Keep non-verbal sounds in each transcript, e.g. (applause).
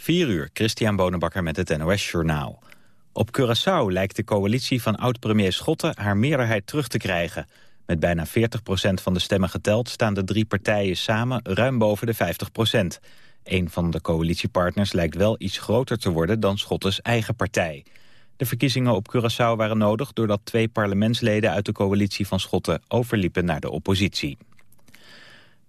4 uur, Christian Bonenbakker met het NOS Journaal. Op Curaçao lijkt de coalitie van oud-premier Schotten haar meerderheid terug te krijgen. Met bijna 40% van de stemmen geteld staan de drie partijen samen ruim boven de 50% Een van de coalitiepartners lijkt wel iets groter te worden dan Schottens eigen partij. De verkiezingen op Curaçao waren nodig doordat twee parlementsleden uit de coalitie van Schotten overliepen naar de oppositie.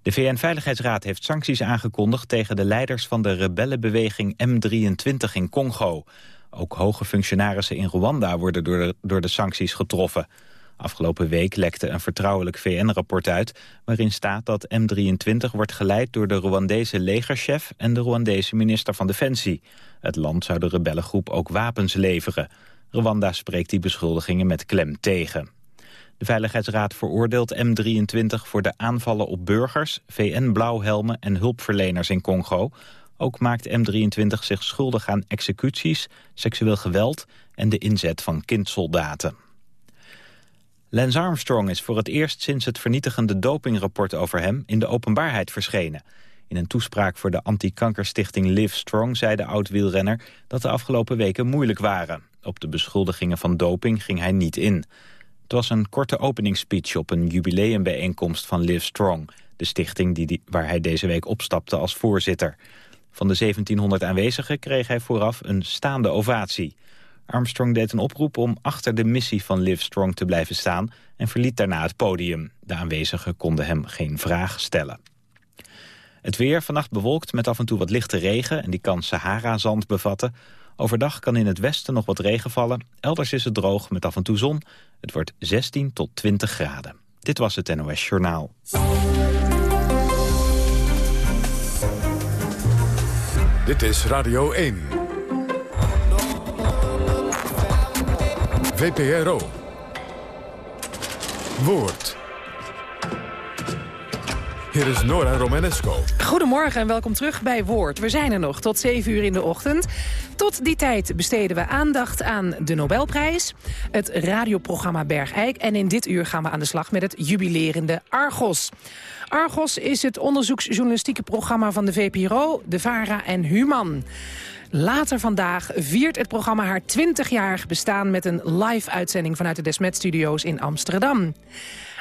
De VN-veiligheidsraad heeft sancties aangekondigd tegen de leiders van de rebellenbeweging M23 in Congo. Ook hoge functionarissen in Rwanda worden door de, door de sancties getroffen. Afgelopen week lekte een vertrouwelijk VN-rapport uit... waarin staat dat M23 wordt geleid door de Rwandese legerchef... en de Rwandese minister van Defensie. Het land zou de rebellengroep ook wapens leveren. Rwanda spreekt die beschuldigingen met klem tegen. De Veiligheidsraad veroordeelt M23 voor de aanvallen op burgers, VN-blauwhelmen en hulpverleners in Congo. Ook maakt M23 zich schuldig aan executies, seksueel geweld en de inzet van kindsoldaten. Lance Armstrong is voor het eerst sinds het vernietigende dopingrapport over hem in de openbaarheid verschenen. In een toespraak voor de anti-kankerstichting Live Strong zei de oud-wielrenner dat de afgelopen weken moeilijk waren. Op de beschuldigingen van doping ging hij niet in. Het was een korte openingsspeech op een jubileumbijeenkomst van Live Strong... de stichting die, waar hij deze week opstapte als voorzitter. Van de 1700 aanwezigen kreeg hij vooraf een staande ovatie. Armstrong deed een oproep om achter de missie van Live Strong te blijven staan... en verliet daarna het podium. De aanwezigen konden hem geen vraag stellen. Het weer vannacht bewolkt met af en toe wat lichte regen... en die kan Sahara-zand bevatten. Overdag kan in het westen nog wat regen vallen. Elders is het droog met af en toe zon. Het wordt 16 tot 20 graden. Dit was het NOS Journaal. Dit is Radio 1. VPRO. Woord. Hier is Nora Romanesco. Goedemorgen en welkom terug bij Woord. We zijn er nog tot 7 uur in de ochtend. Tot die tijd besteden we aandacht aan de Nobelprijs, het radioprogramma Bergijk... en in dit uur gaan we aan de slag met het jubilerende Argos. Argos is het onderzoeksjournalistieke programma van de VPRO, de VARA en Human. Later vandaag viert het programma haar 20-jarig bestaan... met een live-uitzending vanuit de Desmet-studio's in Amsterdam.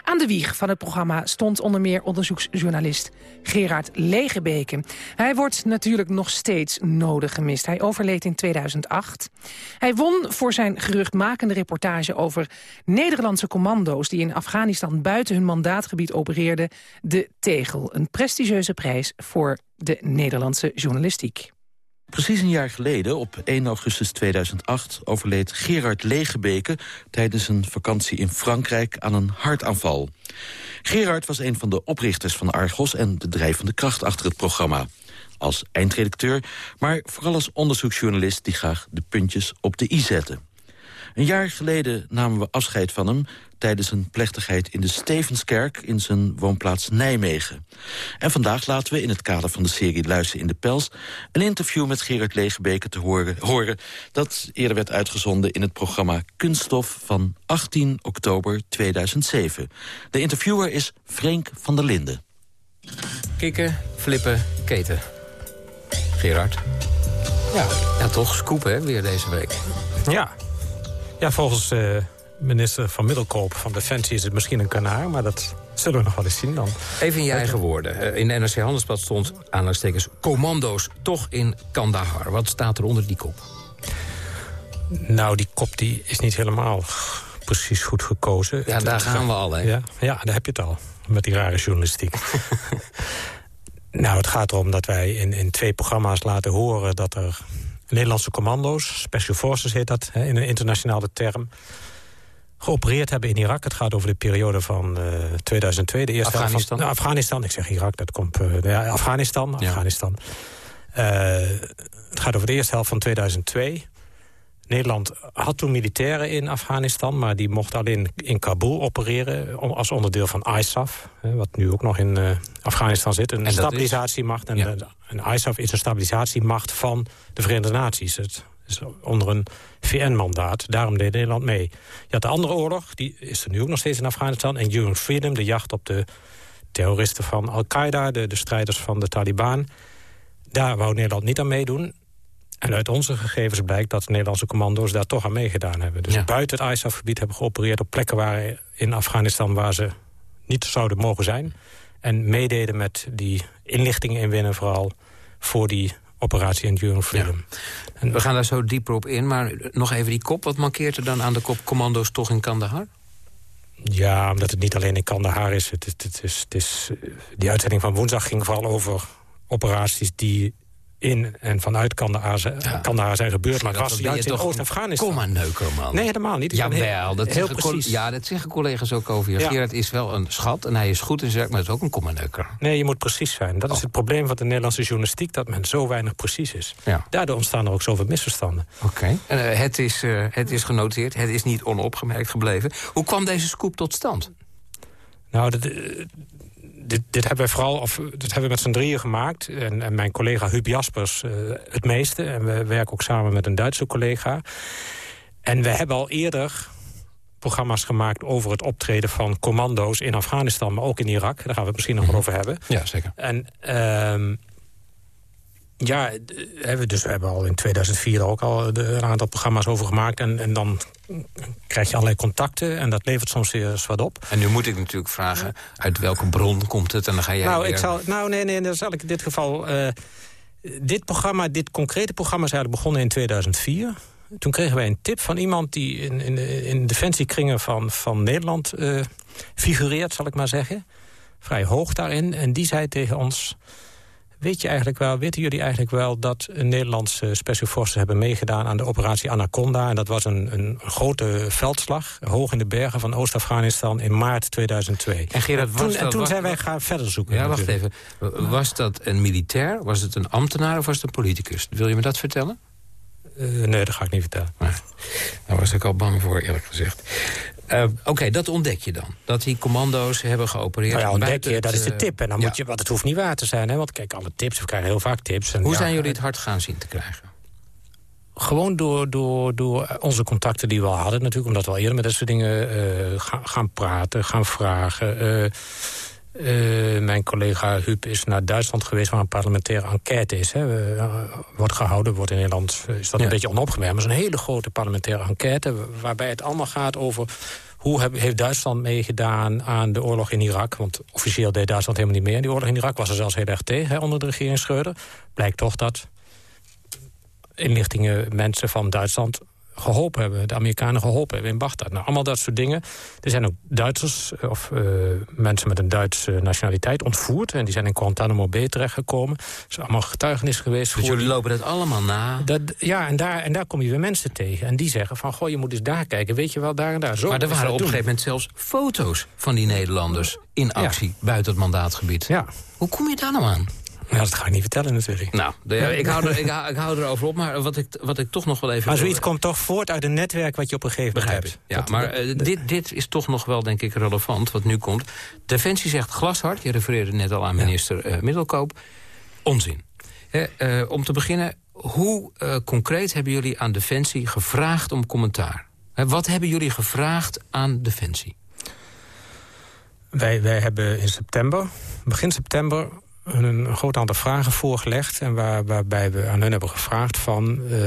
Aan de wieg van het programma stond onder meer onderzoeksjournalist Gerard Legebeke. Hij wordt natuurlijk nog steeds nodig gemist. Hij overleed in 2008. Hij won voor zijn geruchtmakende reportage over Nederlandse commando's... die in Afghanistan buiten hun mandaatgebied opereerden... de Tegel, een prestigieuze prijs voor de Nederlandse journalistiek. Precies een jaar geleden, op 1 augustus 2008... overleed Gerard Legebeke tijdens een vakantie in Frankrijk aan een hartaanval. Gerard was een van de oprichters van Argos... en de drijvende kracht achter het programma. Als eindredacteur, maar vooral als onderzoeksjournalist... die graag de puntjes op de i zette. Een jaar geleden namen we afscheid van hem tijdens een plechtigheid in de Stevenskerk in zijn woonplaats Nijmegen. En vandaag laten we in het kader van de serie Luister in de Pels... een interview met Gerard Legebeke te horen, horen... dat eerder werd uitgezonden in het programma Kunststof van 18 oktober 2007. De interviewer is Frank van der Linden. Kikken, flippen, keten. Gerard. Ja, ja toch scoop hè, weer deze week. Ja, ja volgens... Uh minister van Middelkoop van Defensie is het misschien een kanaar... maar dat zullen we nog wel eens zien dan. Even in je eigen woorden. Eh, in de NRC Handelsblad stond aanhalingstekens commando's toch in Kandahar. Wat staat er onder die kop? Nou, die kop die is niet helemaal precies goed gekozen. Ja, daar gaan we al, hè? Ja, ja, daar heb je het al, met die rare journalistiek. (laughs) nou, het gaat erom dat wij in, in twee programma's laten horen... dat er Nederlandse commando's, Special Forces heet dat in een internationale term geopereerd hebben in Irak. Het gaat over de periode van uh, 2002. De eerste Afghanistan? Van, nou, Afghanistan, ik zeg Irak, dat komt... Uh, ja, Afghanistan, ja. Afghanistan. Uh, het gaat over de eerste helft van 2002. Nederland had toen militairen in Afghanistan... maar die mochten alleen in Kabul opereren als onderdeel van ISAF... wat nu ook nog in uh, Afghanistan zit, een stabilisatiemacht. En, ja. en ISAF is een stabilisatiemacht van de Verenigde Naties. Het dus onder een VN-mandaat. Daarom deed Nederland mee. Je had de andere oorlog, die is er nu ook nog steeds in Afghanistan. En Enduring Freedom, de jacht op de terroristen van Al-Qaeda... De, de strijders van de Taliban. Daar wou Nederland niet aan meedoen. En uit onze gegevens blijkt dat de Nederlandse commando's daar toch aan meegedaan hebben. Dus buiten het ISAF-gebied hebben geopereerd op plekken waar in Afghanistan waar ze niet zouden mogen zijn. En meededen met die inlichtingen inwinnen vooral voor die operatie Enduring Freedom. En We gaan daar zo dieper op in, maar nog even die kop. Wat mankeert er dan aan de kop commando's toch in Kandahar? Ja, omdat het niet alleen in Kandahar is. Het, het, het is, het is die uitzending van woensdag ging vooral over operaties die in en vanuit Kandahar, ja. Kandahar zijn gebeurd. Maar het was juist in Oost-Afghanistan. Kom maar neuker, man. Nee, helemaal niet. Jawel, dat, heel precies. Ja, dat zeggen collega's ook over je. Ja. Gerard is wel een schat en hij is goed in zijn maar het is ook een komma-neuker. Nee, je moet precies zijn. Dat is oh. het probleem van de Nederlandse journalistiek... dat men zo weinig precies is. Ja. Daardoor ontstaan er ook zoveel misverstanden. Oké. Okay. Uh, het, is, uh, het is genoteerd, het is niet onopgemerkt gebleven. Hoe kwam deze scoop tot stand? Nou, dat, dit, dit, hebben we vooral, of dit hebben we met z'n drieën gemaakt. En, en, mijn collega Huub Jaspers uh, het meeste. En we werken ook samen met een Duitse collega. En we hebben al eerder programma's gemaakt over het optreden van commando's in Afghanistan, maar ook in Irak. Daar gaan we het misschien nog wel over hebben. Ja, zeker. En uh, ja, we, dus we hebben al in 2004 ook al een aantal programma's over gemaakt. En, en dan krijg je allerlei contacten en dat levert soms weer eens wat op. En nu moet ik natuurlijk vragen, uit welke bron komt het? En dan ga jij nou, weer... ik zal, nou nee, nee, dat zal ik in dit geval... Uh, dit programma, dit concrete programma is eigenlijk begonnen in 2004. Toen kregen wij een tip van iemand die in, in, in defensiekringen van, van Nederland uh, figureert, zal ik maar zeggen. Vrij hoog daarin. En die zei tegen ons... Weet je eigenlijk wel, weten jullie eigenlijk wel dat Nederlandse special forces hebben meegedaan aan de operatie Anaconda? En dat was een, een grote veldslag, hoog in de bergen van Oost-Afghanistan in maart 2002. En Gerard, toen, en toen zijn wij gaan verder zoeken. Ja, wacht even. Was dat een militair, was het een ambtenaar of was het een politicus? Wil je me dat vertellen? Uh, nee, dat ga ik niet vertellen. Nee. Daar was ik al bang voor, eerlijk gezegd. Uh, Oké, okay, dat ontdek je dan. Dat die commando's hebben geopereerd. Nou ja, ontdek je, dat is de tip. En dan ja. moet je, want het hoeft niet waar te zijn. Hè? Want kijk, alle tips, we krijgen heel vaak tips. En Hoe ja, zijn jullie het hard gaan zien te krijgen? Gewoon door, door, door onze contacten die we al hadden natuurlijk. Omdat we al eerder met dat soort dingen uh, gaan, gaan, praten, gaan vragen. Uh, uh, mijn collega Huub is naar Duitsland geweest... waar een parlementaire enquête is. Hè. Uh, wordt gehouden, wordt in Nederland is dat ja. een beetje onopgemerkt. Maar het is een hele grote parlementaire enquête... waarbij het allemaal gaat over... hoe heb, heeft Duitsland meegedaan aan de oorlog in Irak? Want officieel deed Duitsland helemaal niet meer. Die oorlog in Irak was er zelfs heel erg tegen hè, onder de regering Schreuder. Blijkt toch dat inlichtingen mensen van Duitsland geholpen hebben. De Amerikanen geholpen hebben in Bagdad. Nou, allemaal dat soort dingen. Er zijn ook Duitsers of uh, mensen met een Duitse nationaliteit ontvoerd. En die zijn in Guantanamo Bay terechtgekomen. Dat is allemaal getuigenis geweest. Dus jullie lopen dat allemaal na? Dat, ja, en daar, en daar kom je weer mensen tegen. En die zeggen van, goh, je moet eens daar kijken. Weet je wel, daar en daar. Zo maar er waren op een gegeven moment zelfs foto's van die Nederlanders... in actie ja. buiten het mandaatgebied. Ja. Hoe kom je daar nou aan? Ja, dat ga ik niet vertellen natuurlijk. Nou, de, ik, hou er, ik, hou, ik hou erover op, maar wat ik, wat ik toch nog wel even... Maar zoiets komt toch voort uit een netwerk wat je op een gegeven moment hebt. Ja, dat, maar uh, dit, dit is toch nog wel, denk ik, relevant, wat nu komt. Defensie zegt glashard, je refereerde net al aan minister ja. uh, Middelkoop. Onzin. He, uh, om te beginnen, hoe concreet hebben jullie aan Defensie gevraagd om commentaar? He, wat hebben jullie gevraagd aan Defensie? Wij, wij hebben in september, begin september een, een groot aantal vragen voorgelegd... en waar, waarbij we aan hun hebben gevraagd van... Uh,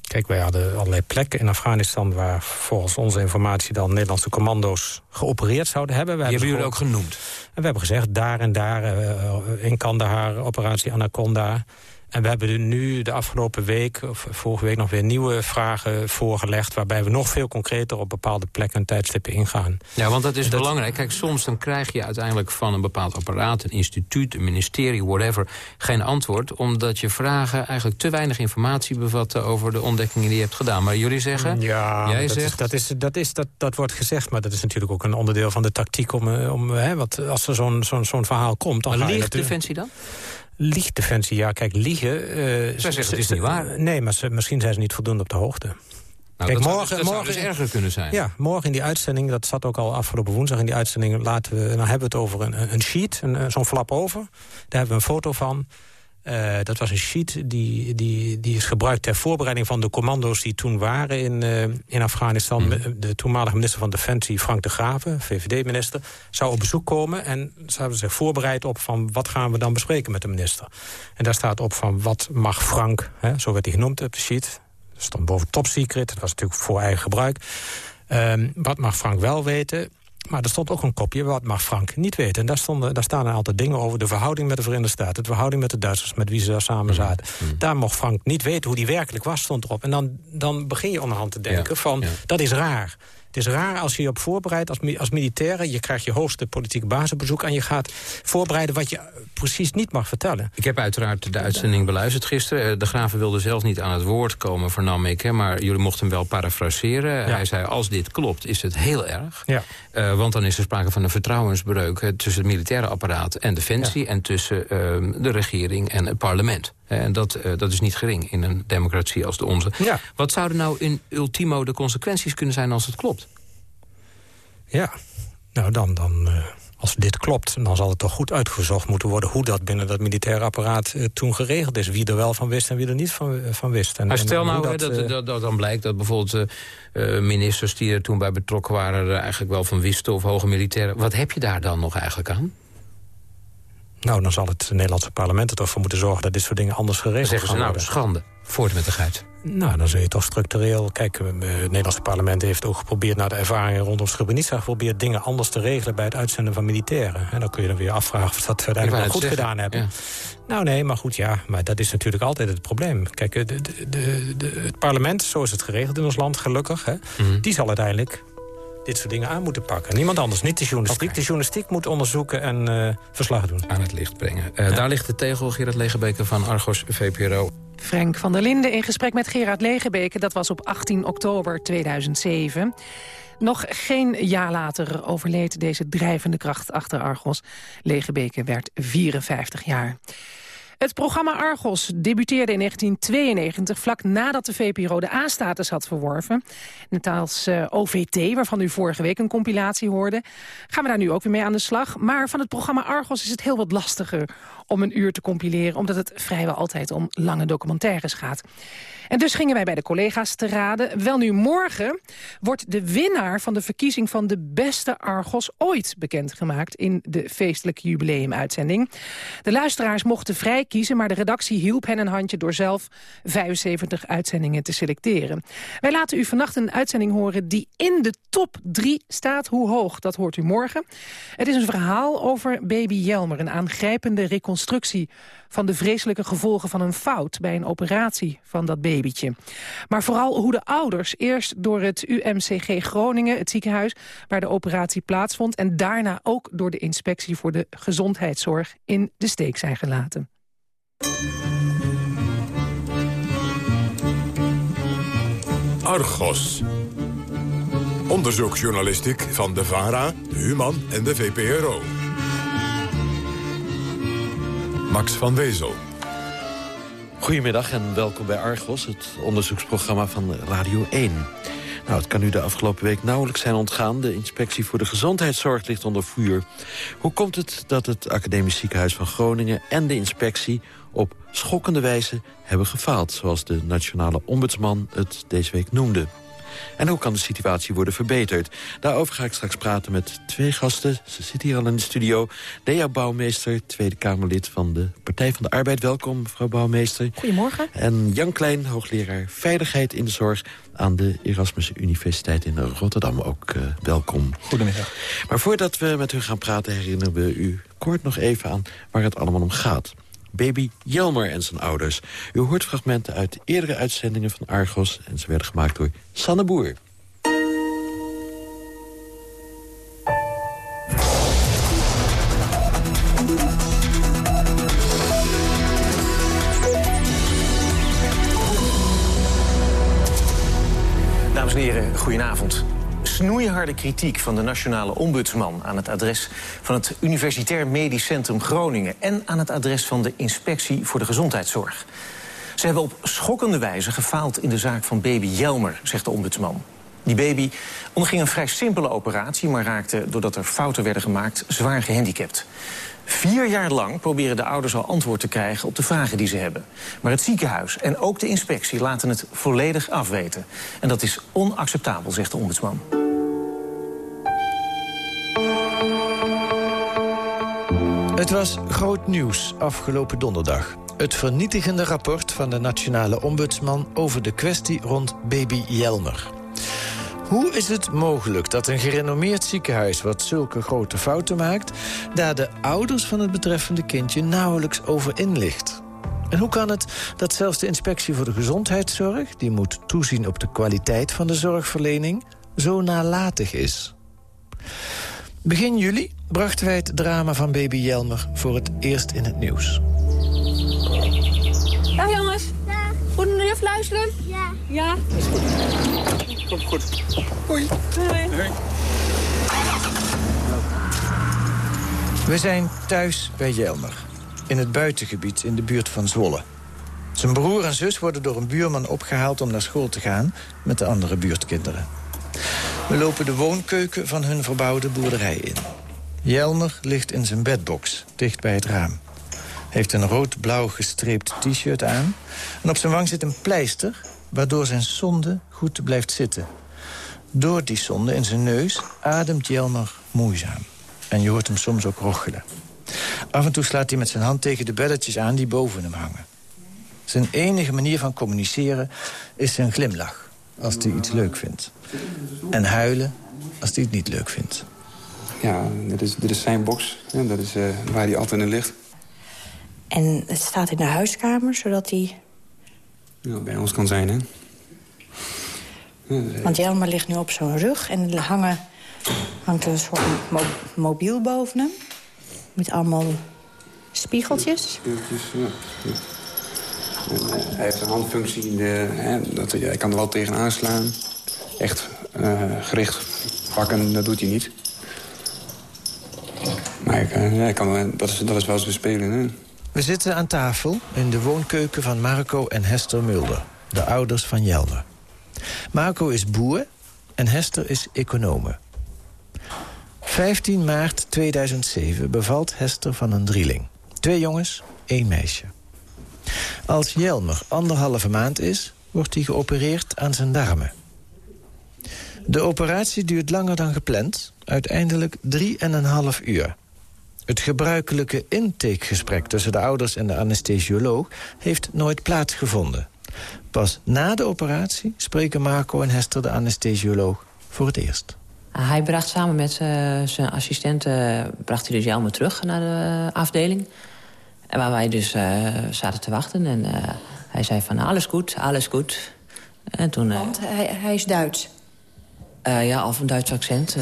kijk, wij hadden allerlei plekken in Afghanistan... waar volgens onze informatie dan Nederlandse commando's geopereerd zouden hebben. Die hebben jullie ook genoemd? En we hebben gezegd, daar en daar, uh, in Kandahar, operatie Anaconda... En we hebben nu de afgelopen week, of vorige week nog weer nieuwe vragen voorgelegd... waarbij we nog veel concreter op bepaalde plekken en tijdstippen ingaan. Ja, want dat is dat... belangrijk. Kijk, soms dan krijg je uiteindelijk van een bepaald apparaat... een instituut, een ministerie, whatever, geen antwoord... omdat je vragen eigenlijk te weinig informatie bevatten... over de ontdekkingen die je hebt gedaan. Maar jullie zeggen... Ja, jij dat, zegt... is, dat, is, dat, is, dat, dat wordt gezegd, maar dat is natuurlijk ook een onderdeel van de tactiek... om, om hè, wat, als er zo'n zo'n zo'n verhaal komt... Dan maar liegt Defensie dan? Liegt Defensie, ja, kijk, liegen... Uh, Zij zeggen het is niet waar. Nee, maar ze, misschien zijn ze niet voldoende op de hoogte. Nou, Kijk, dat morgen, zou, dat morgen zou dus erger kunnen zijn. Ja, morgen in die uitzending, dat zat ook al afgelopen woensdag in die uitzending... Laten we, dan hebben we het over een, een sheet, een, zo'n flap over. Daar hebben we een foto van. Uh, dat was een sheet die, die, die is gebruikt ter voorbereiding van de commando's... die toen waren in, uh, in Afghanistan. Mm. De toenmalige minister van Defensie, Frank de Graven, VVD-minister... zou op bezoek komen en ze hebben zich voorbereid op... van wat gaan we dan bespreken met de minister. En daar staat op van wat mag Frank, hè, zo werd hij genoemd op de sheet... Dat stond boven top secret, dat was natuurlijk voor eigen gebruik. Um, wat mag Frank wel weten? Maar er stond ook een kopje, wat mag Frank niet weten. En daar, stonden, daar staan een aantal dingen over. De verhouding met de Verenigde Staten. De verhouding met de Duitsers, met wie ze daar samen mm, zaten. Mm. Daar mocht Frank niet weten hoe die werkelijk was, stond erop. En dan, dan begin je onderhand te denken van, dat is raar. Het is raar als je je op voorbereidt als, als militaire. Je krijgt je hoogste politieke basisbezoek... en je gaat voorbereiden wat je precies niet mag vertellen. Ik heb uiteraard de uitzending beluisterd gisteren. Eh, de Graven wilde zelf niet aan het woord komen, vernam ik. Hè, maar jullie mochten hem wel parafraseren. Hij zei, als dit klopt, is het heel erg. Ja. Uh, want dan is er sprake van een vertrouwensbreuk... tussen het militaire apparaat en Defensie... en tussen uh, de regering en het parlement. En dat, uh, dat is niet gering in een democratie als de onze. Ja. Wat zouden nou in ultimo de consequenties kunnen zijn als het klopt? Ja, nou dan... dan uh, als dit klopt, dan zal het toch goed uitgezocht moeten worden... hoe dat binnen dat militaire apparaat uh, toen geregeld is. Wie er wel van wist en wie er niet van, van wist. En, maar stel nou dat, dat, dat, dat, dan blijkt dat bijvoorbeeld ministers... die er toen bij betrokken waren er eigenlijk wel van wisten... of hoge militairen. Wat heb je daar dan nog eigenlijk aan? Nou, dan zal het Nederlandse parlement er toch voor moeten zorgen... dat dit soort dingen anders geregeld worden. zeggen ze nou, schande. Voort met de geit. Nou, dan zul je toch structureel... Kijk, het Nederlandse parlement heeft ook geprobeerd... naar de ervaringen rondom Srebrenica... geprobeerd dingen anders te regelen bij het uitzenden van militairen. En dan kun je dan weer afvragen of ze dat uiteindelijk wel goed gedaan hebben. Nou nee, maar goed, ja. Maar dat is natuurlijk altijd het probleem. Kijk, de, de, de, het parlement, zo is het geregeld in ons land, gelukkig... Hè, mhm. die zal uiteindelijk dit soort dingen aan moeten pakken. Niemand anders, niet de journalistiek. De journalistiek moet onderzoeken en uh, verslag doen. Aan het licht brengen. Uh, Daar ligt de tegel, Gerard Legebeke van Argos VPRO. Frank van der Linden in gesprek met Gerard Legebeke. Dat was op 18 oktober 2007. Nog geen jaar later overleed deze drijvende kracht achter Argos. Legebeke werd 54 jaar. Het programma Argos debuteerde in 1992... vlak nadat de VPRO de A-status had verworven. Net als eh, OVT, waarvan u vorige week een compilatie hoorde... gaan we daar nu ook weer mee aan de slag. Maar van het programma Argos is het heel wat lastiger om een uur te compileren... omdat het vrijwel altijd om lange documentaires gaat. En dus gingen wij bij de collega's te raden. Wel nu morgen wordt de winnaar van de verkiezing van de beste Argos ooit bekendgemaakt in de feestelijke jubileumuitzending. De luisteraars mochten vrij kiezen, maar de redactie hielp hen een handje door zelf 75 uitzendingen te selecteren. Wij laten u vannacht een uitzending horen die in de top 3 staat. Hoe hoog, dat hoort u morgen. Het is een verhaal over baby Jelmer, een aangrijpende reconstructie van de vreselijke gevolgen van een fout bij een operatie van dat babytje. Maar vooral hoe de ouders eerst door het UMCG Groningen, het ziekenhuis waar de operatie plaatsvond, en daarna ook door de inspectie voor de gezondheidszorg in de steek zijn gelaten. Argos. Onderzoeksjournalistiek van de VARA, de Human en de VPRO. Max van Wezel. Goedemiddag en welkom bij Argos, het onderzoeksprogramma van Radio 1. Nou, het kan u de afgelopen week nauwelijks zijn ontgaan. De inspectie voor de gezondheidszorg ligt onder vuur. Hoe komt het dat het Academisch Ziekenhuis van Groningen en de inspectie op schokkende wijze hebben gefaald... zoals de nationale ombudsman het deze week noemde? En hoe kan de situatie worden verbeterd? Daarover ga ik straks praten met twee gasten. Ze zitten hier al in de studio. Lea Bouwmeester, Tweede Kamerlid van de Partij van de Arbeid. Welkom, mevrouw Bouwmeester. Goedemorgen. En Jan Klein, hoogleraar Veiligheid in de Zorg... aan de Erasmus Universiteit in Rotterdam. Ook uh, welkom. Goedemiddag. Maar voordat we met u gaan praten herinneren we u kort nog even aan waar het allemaal om gaat baby Jelmer en zijn ouders. U hoort fragmenten uit eerdere uitzendingen van Argos... en ze werden gemaakt door Sanne Boer. Dames en heren, goedenavond snoeiharde kritiek van de nationale ombudsman... aan het adres van het Universitair Medisch Centrum Groningen... en aan het adres van de Inspectie voor de Gezondheidszorg. Ze hebben op schokkende wijze gefaald in de zaak van baby Jelmer, zegt de ombudsman. Die baby onderging een vrij simpele operatie... maar raakte, doordat er fouten werden gemaakt, zwaar gehandicapt. Vier jaar lang proberen de ouders al antwoord te krijgen op de vragen die ze hebben. Maar het ziekenhuis en ook de inspectie laten het volledig afweten. En dat is onacceptabel, zegt de ombudsman. Het was groot nieuws afgelopen donderdag. Het vernietigende rapport van de nationale ombudsman... over de kwestie rond baby Jelmer. Hoe is het mogelijk dat een gerenommeerd ziekenhuis... wat zulke grote fouten maakt... daar de ouders van het betreffende kindje nauwelijks over inlicht? En hoe kan het dat zelfs de inspectie voor de gezondheidszorg... die moet toezien op de kwaliteit van de zorgverlening... zo nalatig is? Begin juli brachten wij het drama van baby Jelmer... voor het eerst in het nieuws. Dag jongens. Ja. Goed naar juf luisteren? Ja. Ja? Is goed. Komt goed. Hoi. Hoi. Hoi. We zijn thuis bij Jelmer. In het buitengebied in de buurt van Zwolle. Zijn broer en zus worden door een buurman opgehaald om naar school te gaan... met de andere buurtkinderen. We lopen de woonkeuken van hun verbouwde boerderij in. Jelmer ligt in zijn bedbox, dicht bij het raam. Heeft een rood-blauw gestreept t-shirt aan. En op zijn wang zit een pleister, waardoor zijn zonde goed blijft zitten. Door die zonde in zijn neus ademt Jelmer moeizaam. En je hoort hem soms ook rochelen. Af en toe slaat hij met zijn hand tegen de belletjes aan die boven hem hangen. Zijn enige manier van communiceren is zijn glimlach, als hij iets leuk vindt. En huilen als hij het niet leuk vindt. Ja, dit is, dit is zijn box. Ja, dat is uh, waar hij altijd in ligt. En het staat in de huiskamer, zodat hij... Ja, bij ons kan zijn, hè? Ja, Want Jelmer ligt nu op zo'n rug en er hangen, hangt een soort mo mobiel boven hem. Met allemaal spiegeltjes. Spiegeltjes, ja. En, uh, hij heeft een handfunctie, in de, hè, dat, hij, kan er wel tegenaan slaan. Echt uh, gericht pakken, dat doet hij niet. Maar ik, uh, ja, ik kan, dat, is, dat is wel eens bespelen, hè? We zitten aan tafel in de woonkeuken van Marco en Hester Mulder, de ouders van Jelmer. Marco is boer en Hester is econome. 15 maart 2007 bevalt Hester van een drieling. Twee jongens, één meisje. Als Jelmer anderhalve maand is, wordt hij geopereerd aan zijn darmen. De operatie duurt langer dan gepland, uiteindelijk 3,5 uur. Het gebruikelijke intakegesprek tussen de ouders en de anesthesioloog... heeft nooit plaatsgevonden. Pas na de operatie spreken Marco en Hester de anesthesioloog voor het eerst. Hij bracht samen met uh, zijn assistenten bracht hij dus Jelmer terug naar de afdeling. En waar wij dus uh, zaten te wachten. En uh, hij zei van alles goed, alles goed. En toen, Want hij, hij is Duits? ja, of een Duits accent.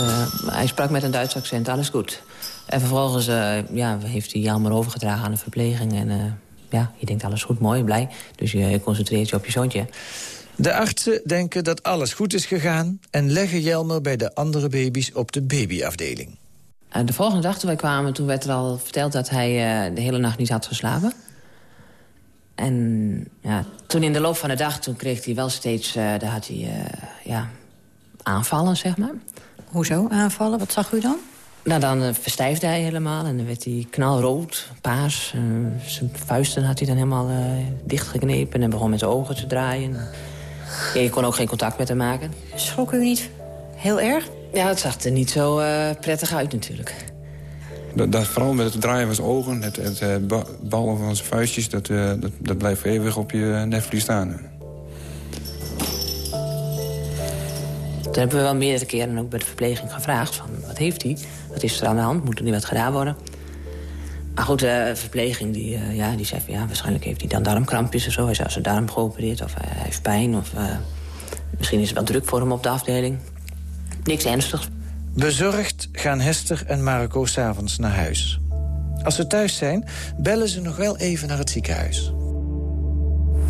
hij sprak met een Duits accent, alles goed. En vervolgens uh, ja, heeft hij Jelmer overgedragen aan de verpleging. En uh, ja, je denkt alles goed, mooi, blij. Dus je concentreert je op je zoontje. De artsen denken dat alles goed is gegaan... en leggen Jelmer bij de andere baby's op de babyafdeling. Uh, de volgende dag toen wij kwamen, toen werd er al verteld... dat hij de hele nacht niet had geslapen. En ja, toen in de loop van de dag toen kreeg hij wel steeds... daar had hij ja, aanvallen, zeg maar. Hoezo aanvallen? Wat zag u dan? Nou, dan verstijfde hij helemaal en dan werd hij knalrood, paars. Zijn vuisten had hij dan helemaal dichtgeknepen en begon met zijn ogen te draaien. Ja, je kon ook geen contact met hem maken. Schrok u niet heel erg? Ja, het zag er niet zo prettig uit natuurlijk. Dat, dat, vooral met het draaien van zijn ogen, het, het ballen van zijn vuistjes... dat, dat, dat blijft eeuwig op je netvlies staan. Toen hebben we wel meerdere keren ook bij de verpleging gevraagd... van wat heeft hij? Wat is er aan de hand? Moet er niet wat gedaan worden? Maar goed, de verpleging die, ja, die zei van... ja, waarschijnlijk heeft hij dan darmkrampjes of zo. Hij is zijn darm geopereerd of hij heeft pijn. Of, misschien is het wel druk voor hem op de afdeling. Niks ernstigs. Bezorgd gaan Hester en Marco s'avonds naar huis. Als ze thuis zijn, bellen ze nog wel even naar het ziekenhuis.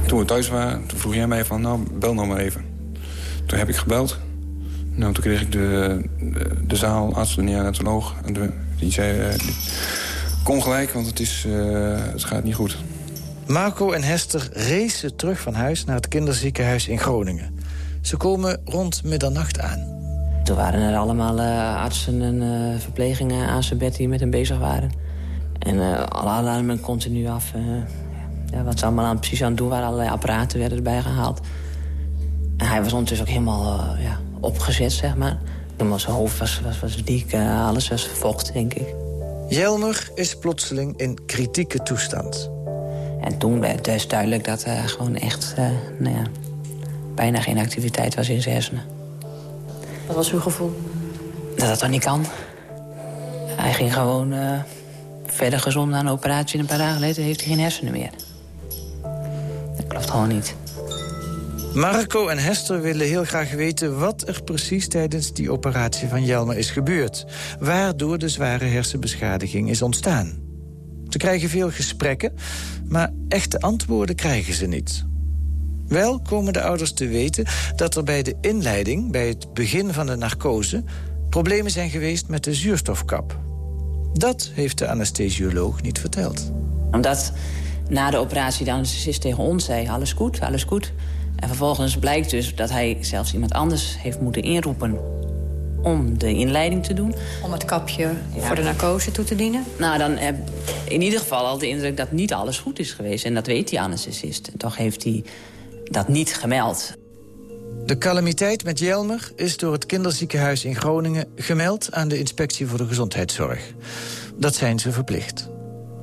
Toen we thuis waren, toen vroeg jij mij van... nou, bel nog maar even. Toen heb ik gebeld. Nou, toen kreeg ik de, de, de zaalarts, de neonatoloog. En de, die zei, die, kom gelijk, want het, is, uh, het gaat niet goed. Marco en Hester racen terug van huis naar het kinderziekenhuis in Groningen. Ze komen rond middernacht aan. Toen waren er allemaal uh, artsen en verplegingen aan zijn bed die met hem bezig waren. En uh, alle alarmen continu af. ja, wat ze allemaal aan, precies aan het doen waren. Allerlei apparaten werden erbij gehaald. En hij was ondertussen ook helemaal ja, opgezet, zeg maar. Zijn hoofd was, was, was dik, alles was vocht, denk ik. Jelmer is plotseling in kritieke toestand. En toen werd dus duidelijk dat er gewoon echt nou ja, bijna geen activiteit was in zijn hersenen. Wat was uw gevoel? Dat dat dan niet kan. Hij ging gewoon uh, verder gezond naar een operatie... en een paar dagen later heeft hij geen hersenen meer. Dat klopt gewoon niet. Marco en Hester willen heel graag weten wat er precies tijdens die operatie van Jelmer is gebeurd. Waardoor de zware hersenbeschadiging is ontstaan. Ze krijgen veel gesprekken, maar echte antwoorden krijgen ze niet. Wel komen de ouders te weten dat er bij de inleiding, bij het begin van de narcose... problemen zijn geweest met de zuurstofkap. Dat heeft de anesthesioloog niet verteld. Omdat na de operatie de anesthesist tegen ons zei... alles goed, alles goed. En vervolgens blijkt dus dat hij zelfs iemand anders heeft moeten inroepen om de inleiding te doen. Om het kapje voor de narcose toe te dienen? Nou, dan heb in ieder geval al de indruk dat niet alles goed is geweest. En dat weet die anesthesist. En toch heeft hij dat niet gemeld. De calamiteit met Jelmer is door het kinderziekenhuis in Groningen... gemeld aan de Inspectie voor de Gezondheidszorg. Dat zijn ze verplicht.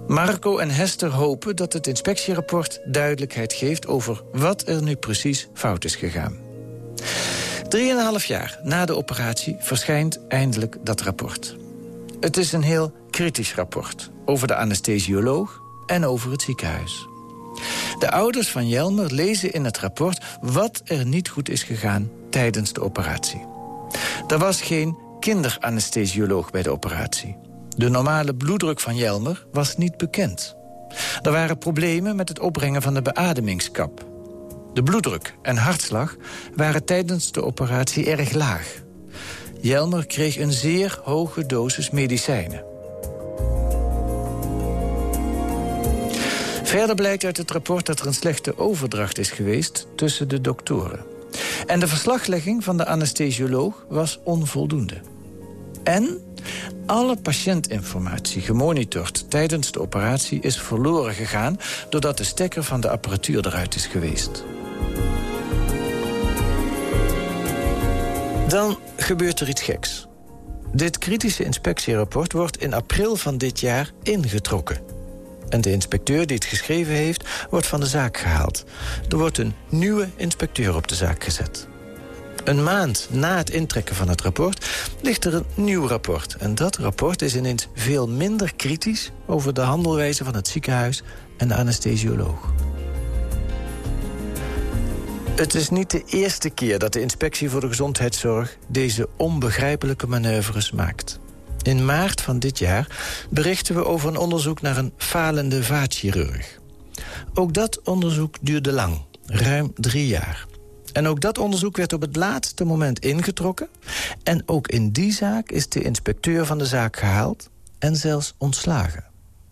Marco en Hester hopen dat het inspectierapport duidelijkheid geeft... over wat er nu precies fout is gegaan. Drieënhalf jaar na de operatie verschijnt eindelijk dat rapport. Het is een heel kritisch rapport over de anesthesioloog en over het ziekenhuis. De ouders van Jelmer lezen in het rapport wat er niet goed is gegaan tijdens de operatie. Er was geen kinderanesthesioloog bij de operatie. De normale bloeddruk van Jelmer was niet bekend. Er waren problemen met het opbrengen van de beademingskap. De bloeddruk en hartslag waren tijdens de operatie erg laag. Jelmer kreeg een zeer hoge dosis medicijnen. Verder blijkt uit het rapport dat er een slechte overdracht is geweest tussen de doktoren. En de verslaglegging van de anesthesioloog was onvoldoende. En alle patiëntinformatie gemonitord tijdens de operatie is verloren gegaan... doordat de stekker van de apparatuur eruit is geweest. Dan gebeurt er iets geks. Dit kritische inspectierapport wordt in april van dit jaar ingetrokken. En de inspecteur die het geschreven heeft, wordt van de zaak gehaald. Er wordt een nieuwe inspecteur op de zaak gezet. Een maand na het intrekken van het rapport ligt er een nieuw rapport. En dat rapport is ineens veel minder kritisch... over de handelwijze van het ziekenhuis en de anesthesioloog. Het is niet de eerste keer dat de Inspectie voor de Gezondheidszorg... deze onbegrijpelijke manoeuvres maakt. In maart van dit jaar berichten we over een onderzoek naar een falende vaatchirurg. Ook dat onderzoek duurde lang, ruim drie jaar. En ook dat onderzoek werd op het laatste moment ingetrokken. En ook in die zaak is de inspecteur van de zaak gehaald en zelfs ontslagen.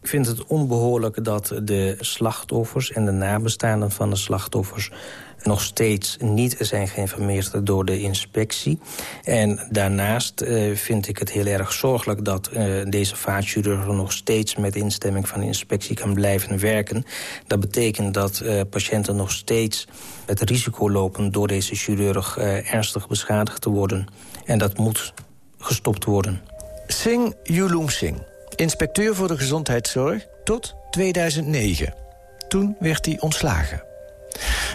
Ik vind het onbehoorlijk dat de slachtoffers en de nabestaanden van de slachtoffers nog steeds niet zijn geïnformeerd door de inspectie. En daarnaast uh, vind ik het heel erg zorgelijk dat uh, deze vaatchirurg nog steeds met instemming van de inspectie kan blijven werken. Dat betekent dat uh, patiënten nog steeds het risico lopen door deze chirurg ernstig beschadigd te worden. En dat moet gestopt worden. Singh Yulung Singh, inspecteur voor de gezondheidszorg tot 2009. Toen werd hij ontslagen.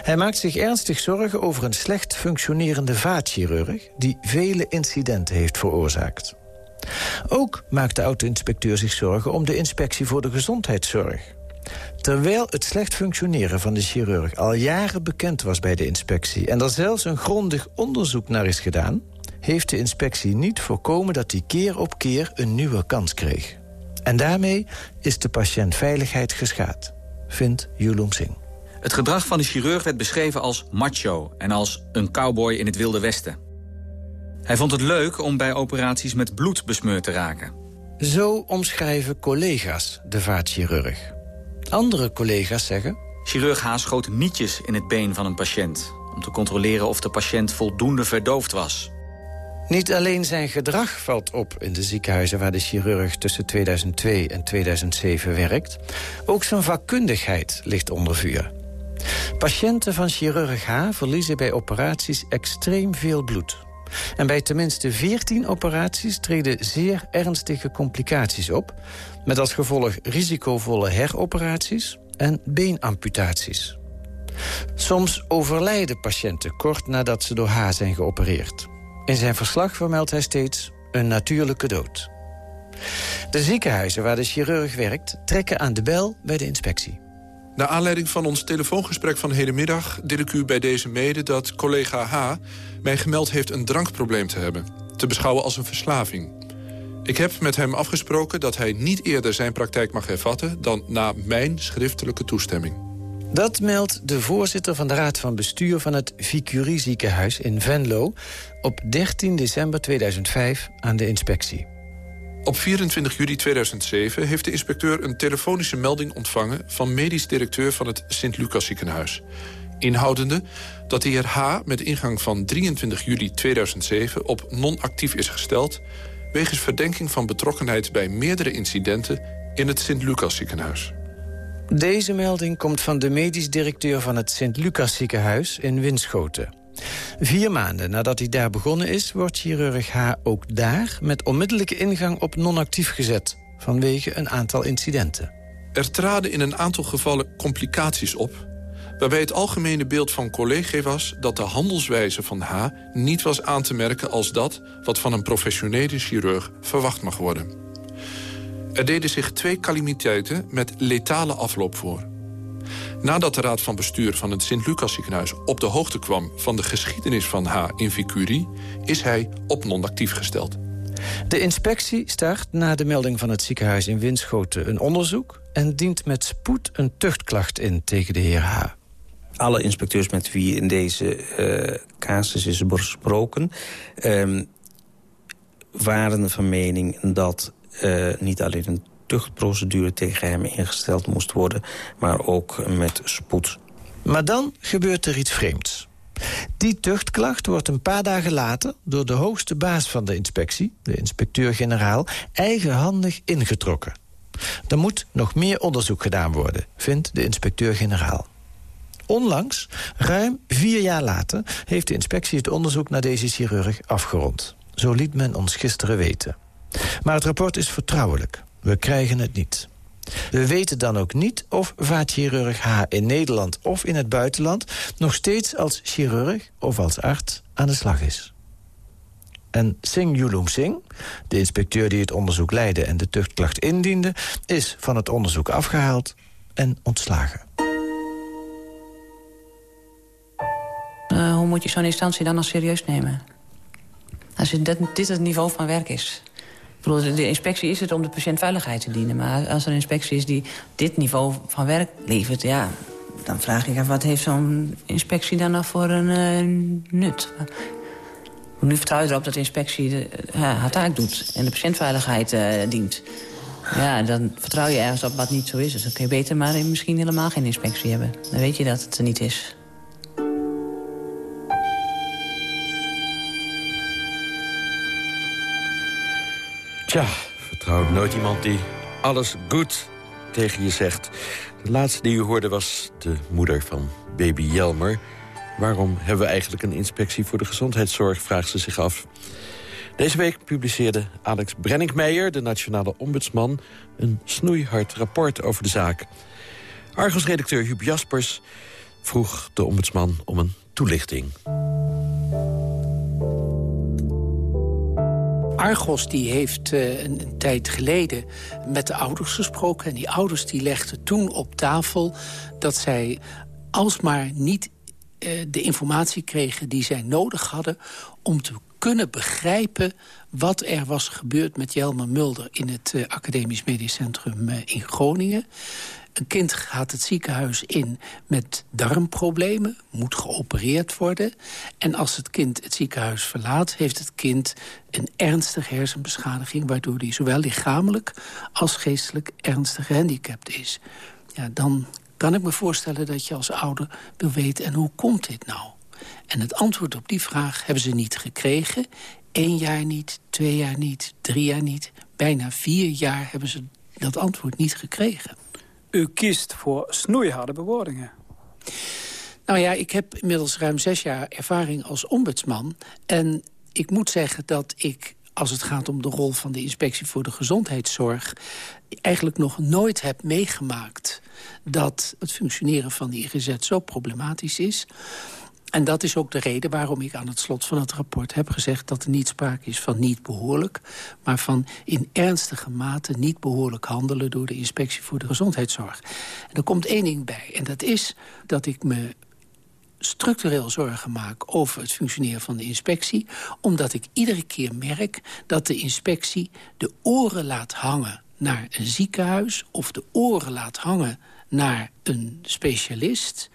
Hij maakt zich ernstig zorgen over een slecht functionerende vaatchirurg... die vele incidenten heeft veroorzaakt. Ook maakt de auto-inspecteur zich zorgen om de inspectie voor de gezondheidszorg. Terwijl het slecht functioneren van de chirurg al jaren bekend was bij de inspectie... en er zelfs een grondig onderzoek naar is gedaan... heeft de inspectie niet voorkomen dat hij keer op keer een nieuwe kans kreeg. En daarmee is de patiëntveiligheid geschaad, vindt Yulung Singh. Het gedrag van de chirurg werd beschreven als macho en als een cowboy in het Wilde Westen. Hij vond het leuk om bij operaties met bloed besmeurd te raken. Zo omschrijven collega's de vaatchirurg. Andere collega's zeggen... Chirurg Haas schoot nietjes in het been van een patiënt... om te controleren of de patiënt voldoende verdoofd was. Niet alleen zijn gedrag valt op in de ziekenhuizen... waar de chirurg tussen 2002 en 2007 werkt. Ook zijn vakkundigheid ligt onder vuur. Patiënten van chirurg H verliezen bij operaties extreem veel bloed. En bij tenminste 14 operaties treden zeer ernstige complicaties op... met als gevolg risicovolle heroperaties en beenamputaties. Soms overlijden patiënten kort nadat ze door H zijn geopereerd. In zijn verslag vermeldt hij steeds een natuurlijke dood. De ziekenhuizen waar de chirurg werkt trekken aan de bel bij de inspectie. Naar aanleiding van ons telefoongesprek van hedenmiddag... deel ik u bij deze mede dat collega H. mij gemeld heeft een drankprobleem te hebben. Te beschouwen als een verslaving. Ik heb met hem afgesproken dat hij niet eerder zijn praktijk mag hervatten... dan na mijn schriftelijke toestemming. Dat meldt de voorzitter van de Raad van Bestuur van het Vicurie ziekenhuis in Venlo... op 13 december 2005 aan de inspectie. Op 24 juli 2007 heeft de inspecteur een telefonische melding ontvangen... van medisch directeur van het Sint-Lucas ziekenhuis. Inhoudende dat de heer H. met ingang van 23 juli 2007 op non-actief is gesteld... wegens verdenking van betrokkenheid bij meerdere incidenten in het Sint-Lucas ziekenhuis. Deze melding komt van de medisch directeur van het Sint-Lucas ziekenhuis in Winschoten. Vier maanden nadat hij daar begonnen is... wordt chirurg H. ook daar met onmiddellijke ingang op non-actief gezet... vanwege een aantal incidenten. Er traden in een aantal gevallen complicaties op... waarbij het algemene beeld van collega was... dat de handelswijze van H. niet was aan te merken als dat... wat van een professionele chirurg verwacht mag worden. Er deden zich twee calamiteiten met letale afloop voor. Nadat de raad van bestuur van het Sint-Lucas ziekenhuis op de hoogte kwam van de geschiedenis van H. in Vicurie, is hij op non-actief gesteld. De inspectie start na de melding van het ziekenhuis in Winschoten een onderzoek... en dient met spoed een tuchtklacht in tegen de heer H. Alle inspecteurs met wie in deze uh, casus is besproken... Uh, waren van mening dat uh, niet alleen een tuchtprocedure tegen hem ingesteld moest worden... maar ook met spoed. Maar dan gebeurt er iets vreemds. Die tuchtklacht wordt een paar dagen later door de hoogste baas van de inspectie... de inspecteur-generaal, eigenhandig ingetrokken. Er moet nog meer onderzoek gedaan worden, vindt de inspecteur-generaal. Onlangs, ruim vier jaar later, heeft de inspectie het onderzoek naar deze chirurg afgerond. Zo liet men ons gisteren weten. Maar het rapport is vertrouwelijk. We krijgen het niet. We weten dan ook niet of vaatchirurg H. in Nederland of in het buitenland... nog steeds als chirurg of als arts aan de slag is. En Singh Yulung Singh, de inspecteur die het onderzoek leidde... en de tuchtklacht indiende, is van het onderzoek afgehaald en ontslagen. Uh, hoe moet je zo'n instantie dan als serieus nemen? Als dit het niveau van werk is de inspectie is het om de patiëntveiligheid te dienen. Maar als er een inspectie is die dit niveau van werk levert... ja, dan vraag ik af, wat heeft zo'n inspectie dan nog voor een uh, nut? Nu vertrouw je erop dat de inspectie de, uh, haar taak doet... en de patiëntveiligheid uh, dient. Ja, dan vertrouw je ergens op wat niet zo is. Dus dan kun je beter maar misschien helemaal geen inspectie hebben. Dan weet je dat het er niet is. Tja, vertrouw nooit iemand die alles goed tegen je zegt. De laatste die u hoorde was de moeder van baby Jelmer. Waarom hebben we eigenlijk een inspectie voor de gezondheidszorg, vraagt ze zich af. Deze week publiceerde Alex Brenninkmeijer, de nationale ombudsman... een snoeihard rapport over de zaak. Argos-redacteur Huub Jaspers vroeg de ombudsman om een toelichting. Argos die heeft uh, een, tijd geleden met de ouders gesproken. En die ouders die legden toen op tafel dat zij alsmaar niet uh, de informatie kregen die zij nodig hadden... om te kunnen begrijpen wat er was gebeurd met Jelmer Mulder... in het uh, Academisch Medisch Centrum in Groningen. Een kind gaat het ziekenhuis in met darmproblemen, moet geopereerd worden. En als het kind het ziekenhuis verlaat, heeft het kind een ernstige hersenbeschadiging... waardoor hij zowel lichamelijk als geestelijk ernstig gehandicapt is. Ja, dan kan ik me voorstellen dat je als ouder wil weten... en hoe komt dit nou? En het antwoord op die vraag hebben ze niet gekregen. één jaar niet, twee jaar niet, drie jaar niet. Bijna vier jaar hebben ze dat antwoord niet gekregen. U kiest voor snoeiharde bewoordingen. Nou ja, ik heb inmiddels ruim zes jaar ervaring als ombudsman. En ik moet zeggen dat ik, als het gaat om de rol van de inspectie voor de gezondheidszorg... eigenlijk nog nooit heb meegemaakt dat het functioneren van de IGZ zo problematisch is... En dat is ook de reden waarom ik aan het slot van het rapport heb gezegd... dat er niet sprake is van niet behoorlijk... maar van in ernstige mate niet behoorlijk handelen... door de Inspectie voor de Gezondheidszorg. Er komt één ding bij. En dat is dat ik me structureel zorgen maak over het functioneren van de inspectie... omdat ik iedere keer merk dat de inspectie de oren laat hangen naar een ziekenhuis... of de oren laat hangen naar een specialist...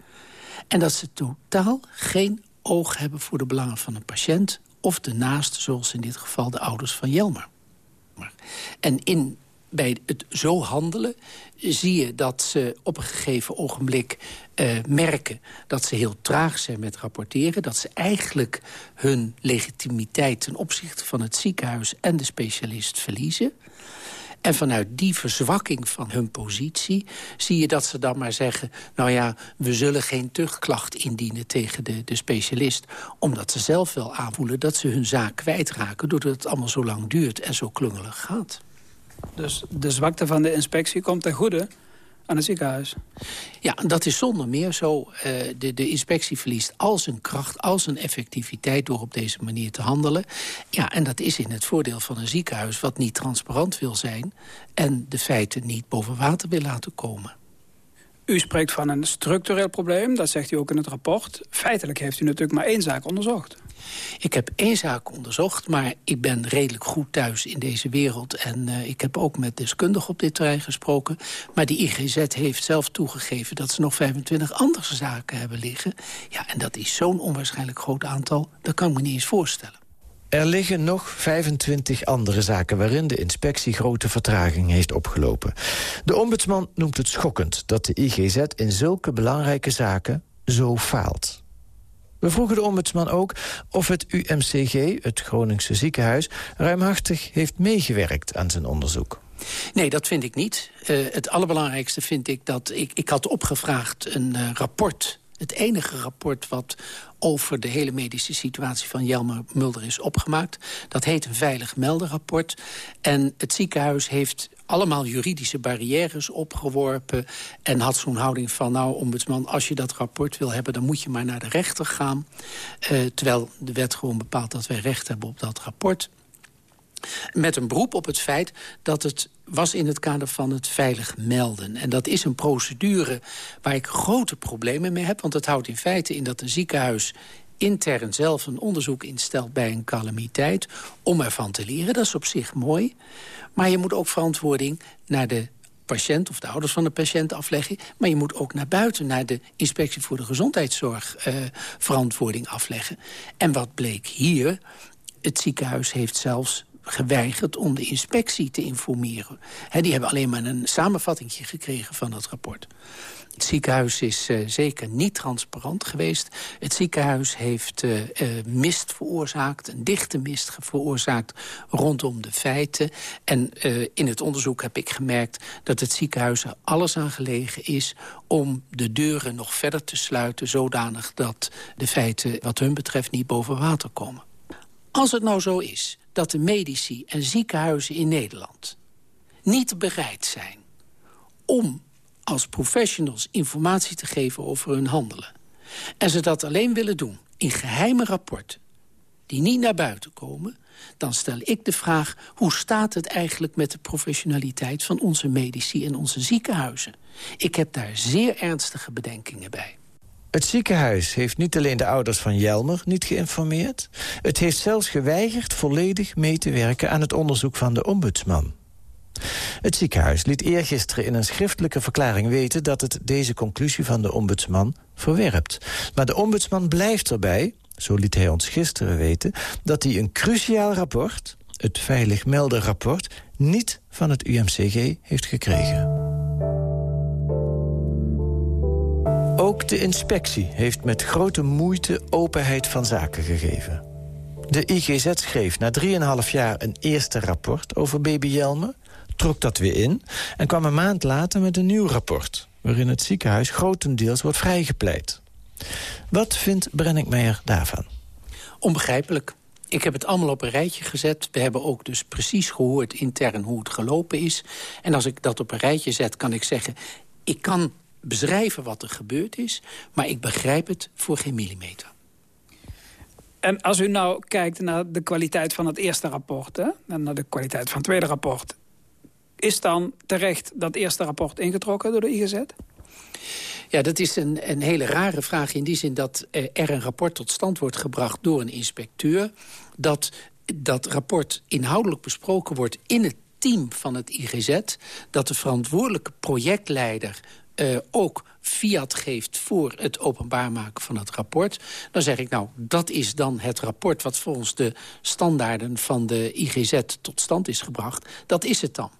En dat ze totaal geen oog hebben voor de belangen van een patiënt... of de naaste, zoals in dit geval de ouders van Jelmer. En in, bij het zo handelen zie je dat ze op een gegeven ogenblik uh, merken... dat ze heel traag zijn met rapporteren. Dat ze eigenlijk hun legitimiteit ten opzichte van het ziekenhuis en de specialist verliezen. En vanuit die verzwakking van hun positie zie je dat ze dan maar zeggen... nou ja, we zullen geen terugklacht indienen tegen de, de specialist. Omdat ze zelf wel aanvoelen dat ze hun zaak kwijtraken... doordat het allemaal zo lang duurt en zo klungelig gaat. Dus de zwakte van de inspectie komt ten goede aan het ziekenhuis. Ja, dat is zonder meer zo. Uh, de, de inspectie verliest al zijn kracht, al zijn effectiviteit... door op deze manier te handelen. Ja, en dat is in het voordeel van een ziekenhuis... wat niet transparant wil zijn... en de feiten niet boven water wil laten komen. U spreekt van een structureel probleem, dat zegt u ook in het rapport. Feitelijk heeft u natuurlijk maar één zaak onderzocht. Ik heb één zaak onderzocht, maar ik ben redelijk goed thuis in deze wereld. En uh, ik heb ook met deskundigen op dit terrein gesproken. Maar de IGZ heeft zelf toegegeven dat ze nog 25 andere zaken hebben liggen. Ja, en dat is zo'n onwaarschijnlijk groot aantal, dat kan ik me niet eens voorstellen. Er liggen nog 25 andere zaken waarin de inspectie grote vertraging heeft opgelopen. De ombudsman noemt het schokkend dat de IGZ in zulke belangrijke zaken zo faalt. We vroegen de ombudsman ook of het UMCG, het Groningse ziekenhuis... ruimhartig heeft meegewerkt aan zijn onderzoek. Nee, dat vind ik niet. Uh, het allerbelangrijkste vind ik dat... Ik, ik had opgevraagd een uh, rapport het enige rapport wat over de hele medische situatie van Jelmer Mulder is opgemaakt. Dat heet een veilig meldenrapport. En het ziekenhuis heeft allemaal juridische barrières opgeworpen... en had zo'n houding van, nou, ombudsman, als je dat rapport wil hebben... dan moet je maar naar de rechter gaan. Uh, terwijl de wet gewoon bepaalt dat wij recht hebben op dat rapport. Met een beroep op het feit dat het was in het kader van het veilig melden. En dat is een procedure waar ik grote problemen mee heb. Want het houdt in feite in dat een ziekenhuis intern zelf een onderzoek instelt bij een calamiteit... om ervan te leren. Dat is op zich mooi. Maar je moet ook verantwoording naar de patiënt of de ouders van de patiënt afleggen. Maar je moet ook naar buiten, naar de inspectie voor de gezondheidszorg... Uh, verantwoording afleggen. En wat bleek hier? Het ziekenhuis heeft zelfs geweigerd om de inspectie te informeren. die hebben alleen maar een samenvatting gekregen van dat rapport. Het ziekenhuis is uh, zeker niet transparant geweest. Het ziekenhuis heeft uh, uh, mist veroorzaakt, een dichte mist veroorzaakt rondom de feiten. En in het onderzoek heb ik gemerkt dat het ziekenhuis er alles aan gelegen is om de deuren nog verder te sluiten, zodanig dat de feiten wat hun betreft niet boven water komen. Als het nou zo is dat de medici en ziekenhuizen in Nederland niet bereid zijn om als professionals informatie te geven over hun handelen... en ze dat alleen willen doen in geheime rapporten die niet naar buiten komen... dan stel ik de vraag, hoe staat het eigenlijk met de professionaliteit... van onze medici en onze ziekenhuizen? Ik heb daar zeer ernstige bedenkingen bij. Het ziekenhuis heeft niet alleen de ouders van Jelmer niet geïnformeerd... het heeft zelfs geweigerd volledig mee te werken aan het onderzoek van de ombudsman. Het ziekenhuis liet eergisteren in een schriftelijke verklaring weten... dat het deze conclusie van de ombudsman verwerpt. Maar de ombudsman blijft erbij, zo liet hij ons gisteren weten... dat hij een cruciaal rapport, het Veilig Melden rapport... niet van het UMCG heeft gekregen. Ook de inspectie heeft met grote moeite openheid van zaken gegeven. De IGZ schreef na 3,5 jaar een eerste rapport over baby Jelmer... trok dat weer in en kwam een maand later met een nieuw rapport... waarin het ziekenhuis grotendeels wordt vrijgepleit. Wat vindt Brenninkmeijer daarvan? Onbegrijpelijk. Ik heb het allemaal op een rijtje gezet. We hebben ook dus precies gehoord intern hoe het gelopen is. En als ik dat op een rijtje zet, kan ik zeggen... ik kan beschrijven wat er gebeurd is... maar ik begrijp het voor geen millimeter. En als u nou kijkt naar de kwaliteit van het eerste rapport... Hè, en naar de kwaliteit van het tweede rapport... is dan terecht dat eerste rapport ingetrokken door de IGZ? Ja, dat is een, een hele rare vraag in die zin dat er een rapport tot stand wordt gebracht door een inspecteur. Dat dat rapport inhoudelijk besproken wordt in het team van het IGZ. Dat de verantwoordelijke projectleider uh, ook fiat geeft voor het openbaar maken van het rapport... dan zeg ik, nou, dat is dan het rapport... wat volgens de standaarden van de IGZ tot stand is gebracht. Dat is het dan.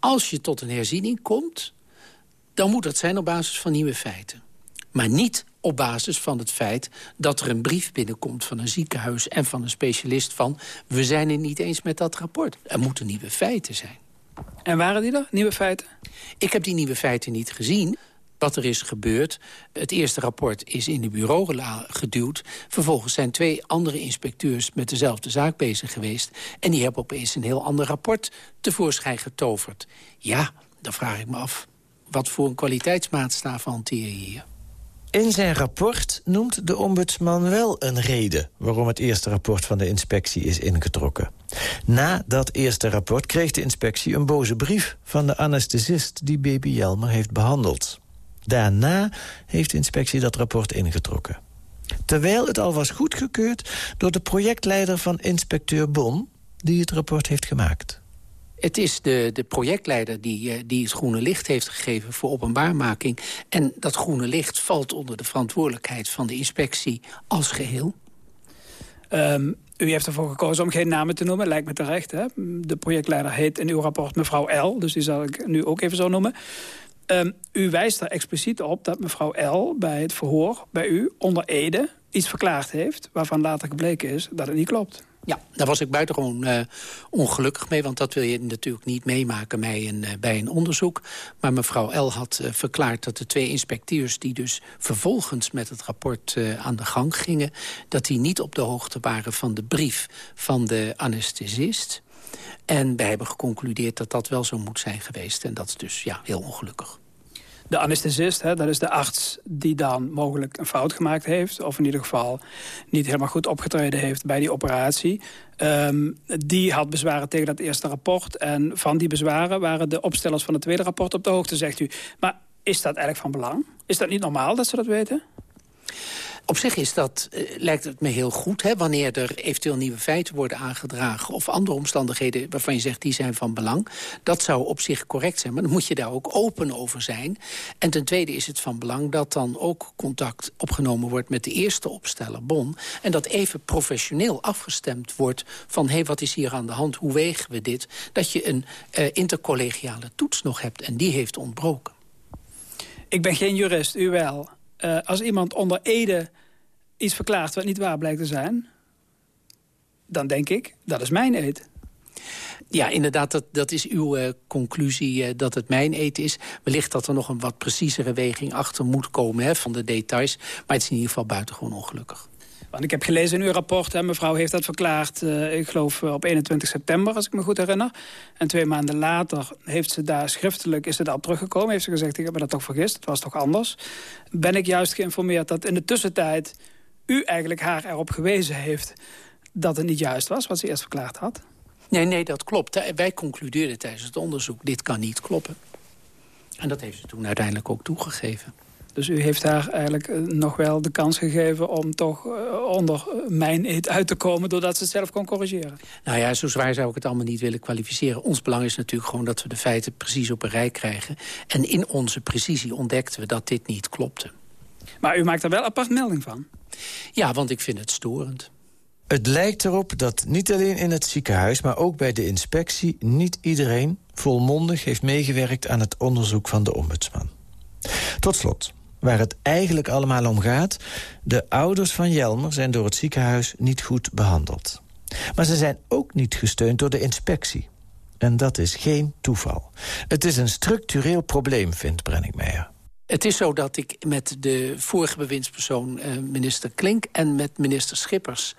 Als je tot een herziening komt, dan moet dat zijn op basis van nieuwe feiten. Maar niet op basis van het feit dat er een brief binnenkomt van een ziekenhuis... en van een specialist van, we zijn het niet eens met dat rapport. Er moeten nieuwe feiten zijn. En waren die er, nieuwe feiten? Ik heb die nieuwe feiten niet gezien. Wat er is gebeurd, het eerste rapport is in de bureau geduwd. Vervolgens zijn twee andere inspecteurs met dezelfde zaak bezig geweest. En die hebben opeens een heel ander rapport tevoorschijn getoverd. Ja, dan vraag ik me af, wat voor een kwaliteitsmaatstaf hanteer je hier? In zijn rapport noemt de ombudsman wel een reden... waarom het eerste rapport van de inspectie is ingetrokken. Na dat eerste rapport kreeg de inspectie een boze brief... van de anesthesist die baby Jelmer heeft behandeld. Daarna heeft de inspectie dat rapport ingetrokken. Terwijl het al was goedgekeurd door de projectleider van inspecteur Bon... die het rapport heeft gemaakt. Het is de, de projectleider die, eh, die het groene licht heeft gegeven voor openbaarmaking. En dat groene licht valt onder de verantwoordelijkheid van de inspectie als geheel. Um, u heeft ervoor gekozen om geen namen te noemen, lijkt me terecht. Hè? De projectleider heet in uw rapport mevrouw L, dus die zal ik nu ook even zo noemen. Um, u wijst er expliciet op dat mevrouw L bij het verhoor bij u onder Ede iets verklaard heeft... waarvan later gebleken is dat het niet klopt. Ja, daar was ik buitengewoon uh, ongelukkig mee... want dat wil je natuurlijk niet meemaken bij een, uh, bij een onderzoek. Maar mevrouw L. had uh, verklaard dat de twee inspecteurs... die dus vervolgens met het rapport aan de gang gingen... dat die niet op de hoogte waren van de brief van de anesthesist. En wij hebben geconcludeerd dat dat wel zo moet zijn geweest. En dat is dus ja, heel ongelukkig de anesthesist, hè, dat is de arts die dan mogelijk een fout gemaakt heeft... of in ieder geval niet helemaal goed opgetreden heeft bij die operatie... Um, die had bezwaren tegen dat eerste rapport. En van die bezwaren waren de opstellers van het tweede rapport op de hoogte, zegt u. Maar is dat eigenlijk van belang? Is dat niet normaal dat ze dat weten? Op zich is dat, uh, lijkt het me heel goed, hè, wanneer er eventueel nieuwe feiten worden aangedragen... of andere omstandigheden waarvan je zegt die zijn van belang. Dat zou op zich correct zijn, maar dan moet je daar ook open over zijn. En ten tweede is het van belang dat dan ook contact opgenomen wordt... met de eerste opsteller, Bon, en dat even professioneel afgestemd wordt... van hé, hey, wat is hier aan de hand, hoe wegen we dit? Dat je een uh, intercollegiale toets nog hebt en die heeft ontbroken. Ik ben geen jurist, u wel uh, als iemand onder Ede iets verklaart wat niet waar blijkt te zijn... dan denk ik, dat is mijn eed. Ja, inderdaad, dat, dat is uw uh, conclusie uh, dat het mijn eet is. Wellicht dat er nog een wat preciezere weging achter moet komen hè, van de details. Maar het is in ieder geval buitengewoon ongelukkig. Want ik heb gelezen in uw rapport, hè, mevrouw heeft dat verklaard... Uh, ik geloof op 21 september, als ik me goed herinner. En twee maanden later heeft ze daar schriftelijk is ze daarop teruggekomen. Heeft ze gezegd, ik heb me dat toch vergist, het was toch anders. Ben ik juist geïnformeerd dat in de tussentijd... u eigenlijk haar erop gewezen heeft dat het niet juist was... wat ze eerst verklaard had? Nee, nee, dat klopt. Wij concludeerden tijdens het onderzoek, dit kan niet kloppen. En dat heeft ze toen uiteindelijk ook toegegeven. Dus u heeft haar eigenlijk eh, nog wel de kans gegeven om toch eh, onder mijn eet uit te komen... doordat ze het zelf kon corrigeren. Nou ja, zo zwaar zou ik het allemaal niet willen kwalificeren. Ons belang is natuurlijk gewoon dat we de feiten precies op een rij krijgen. En in onze precisie ontdekten we dat dit niet klopte. Maar u maakt er wel apart melding van? Ja, want ik vind het storend. Het lijkt erop dat niet alleen in het ziekenhuis... maar ook bij de inspectie niet iedereen volmondig heeft meegewerkt... aan het onderzoek van de ombudsman. Tot slot. waar het eigenlijk allemaal om gaat... de ouders van Jelmer zijn door het ziekenhuis niet goed behandeld. Maar ze zijn ook niet gesteund door de inspectie. En dat is geen toeval. Het is een structureel probleem, vindt Brenningmeijer. Het is zo dat ik met de vorige bewindspersoon, eh, minister Klink... en met minister Schippers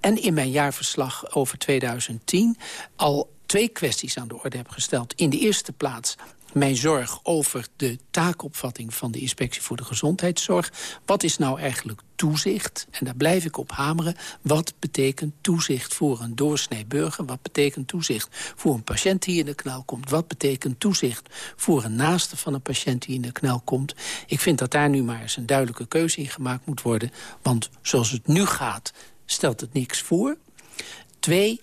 en in mijn jaarverslag over 2010... al twee kwesties aan de orde heb gesteld. In de eerste plaats mijn zorg over de taakopvatting van de Inspectie voor de Gezondheidszorg. Wat is nou eigenlijk toezicht? En daar blijf ik op hameren. Wat betekent toezicht voor een doorsnee burger? Wat betekent toezicht voor een patiënt die in de knel komt? Wat betekent toezicht voor een naaste van een patiënt die in de knel komt? Ik vind dat daar nu maar eens een duidelijke keuze in gemaakt moet worden. Want zoals het nu gaat, stelt het niks voor. Twee,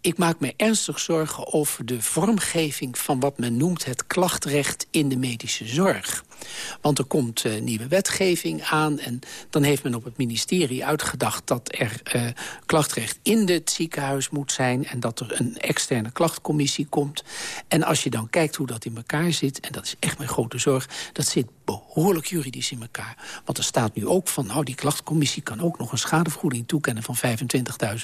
ik maak me ernstig zorgen over de vormgeving van wat men noemt het klachtrecht in de medische zorg. Want er komt uh, nieuwe wetgeving aan en dan heeft men op het ministerie uitgedacht dat er uh, klachtrecht in het ziekenhuis moet zijn en dat er een externe klachtcommissie komt. En als je dan kijkt hoe dat in elkaar zit, en dat is echt mijn grote zorg, dat zit behoorlijk juridisch in elkaar. Want er staat nu ook van, nou die klachtcommissie kan ook nog een schadevergoeding toekennen van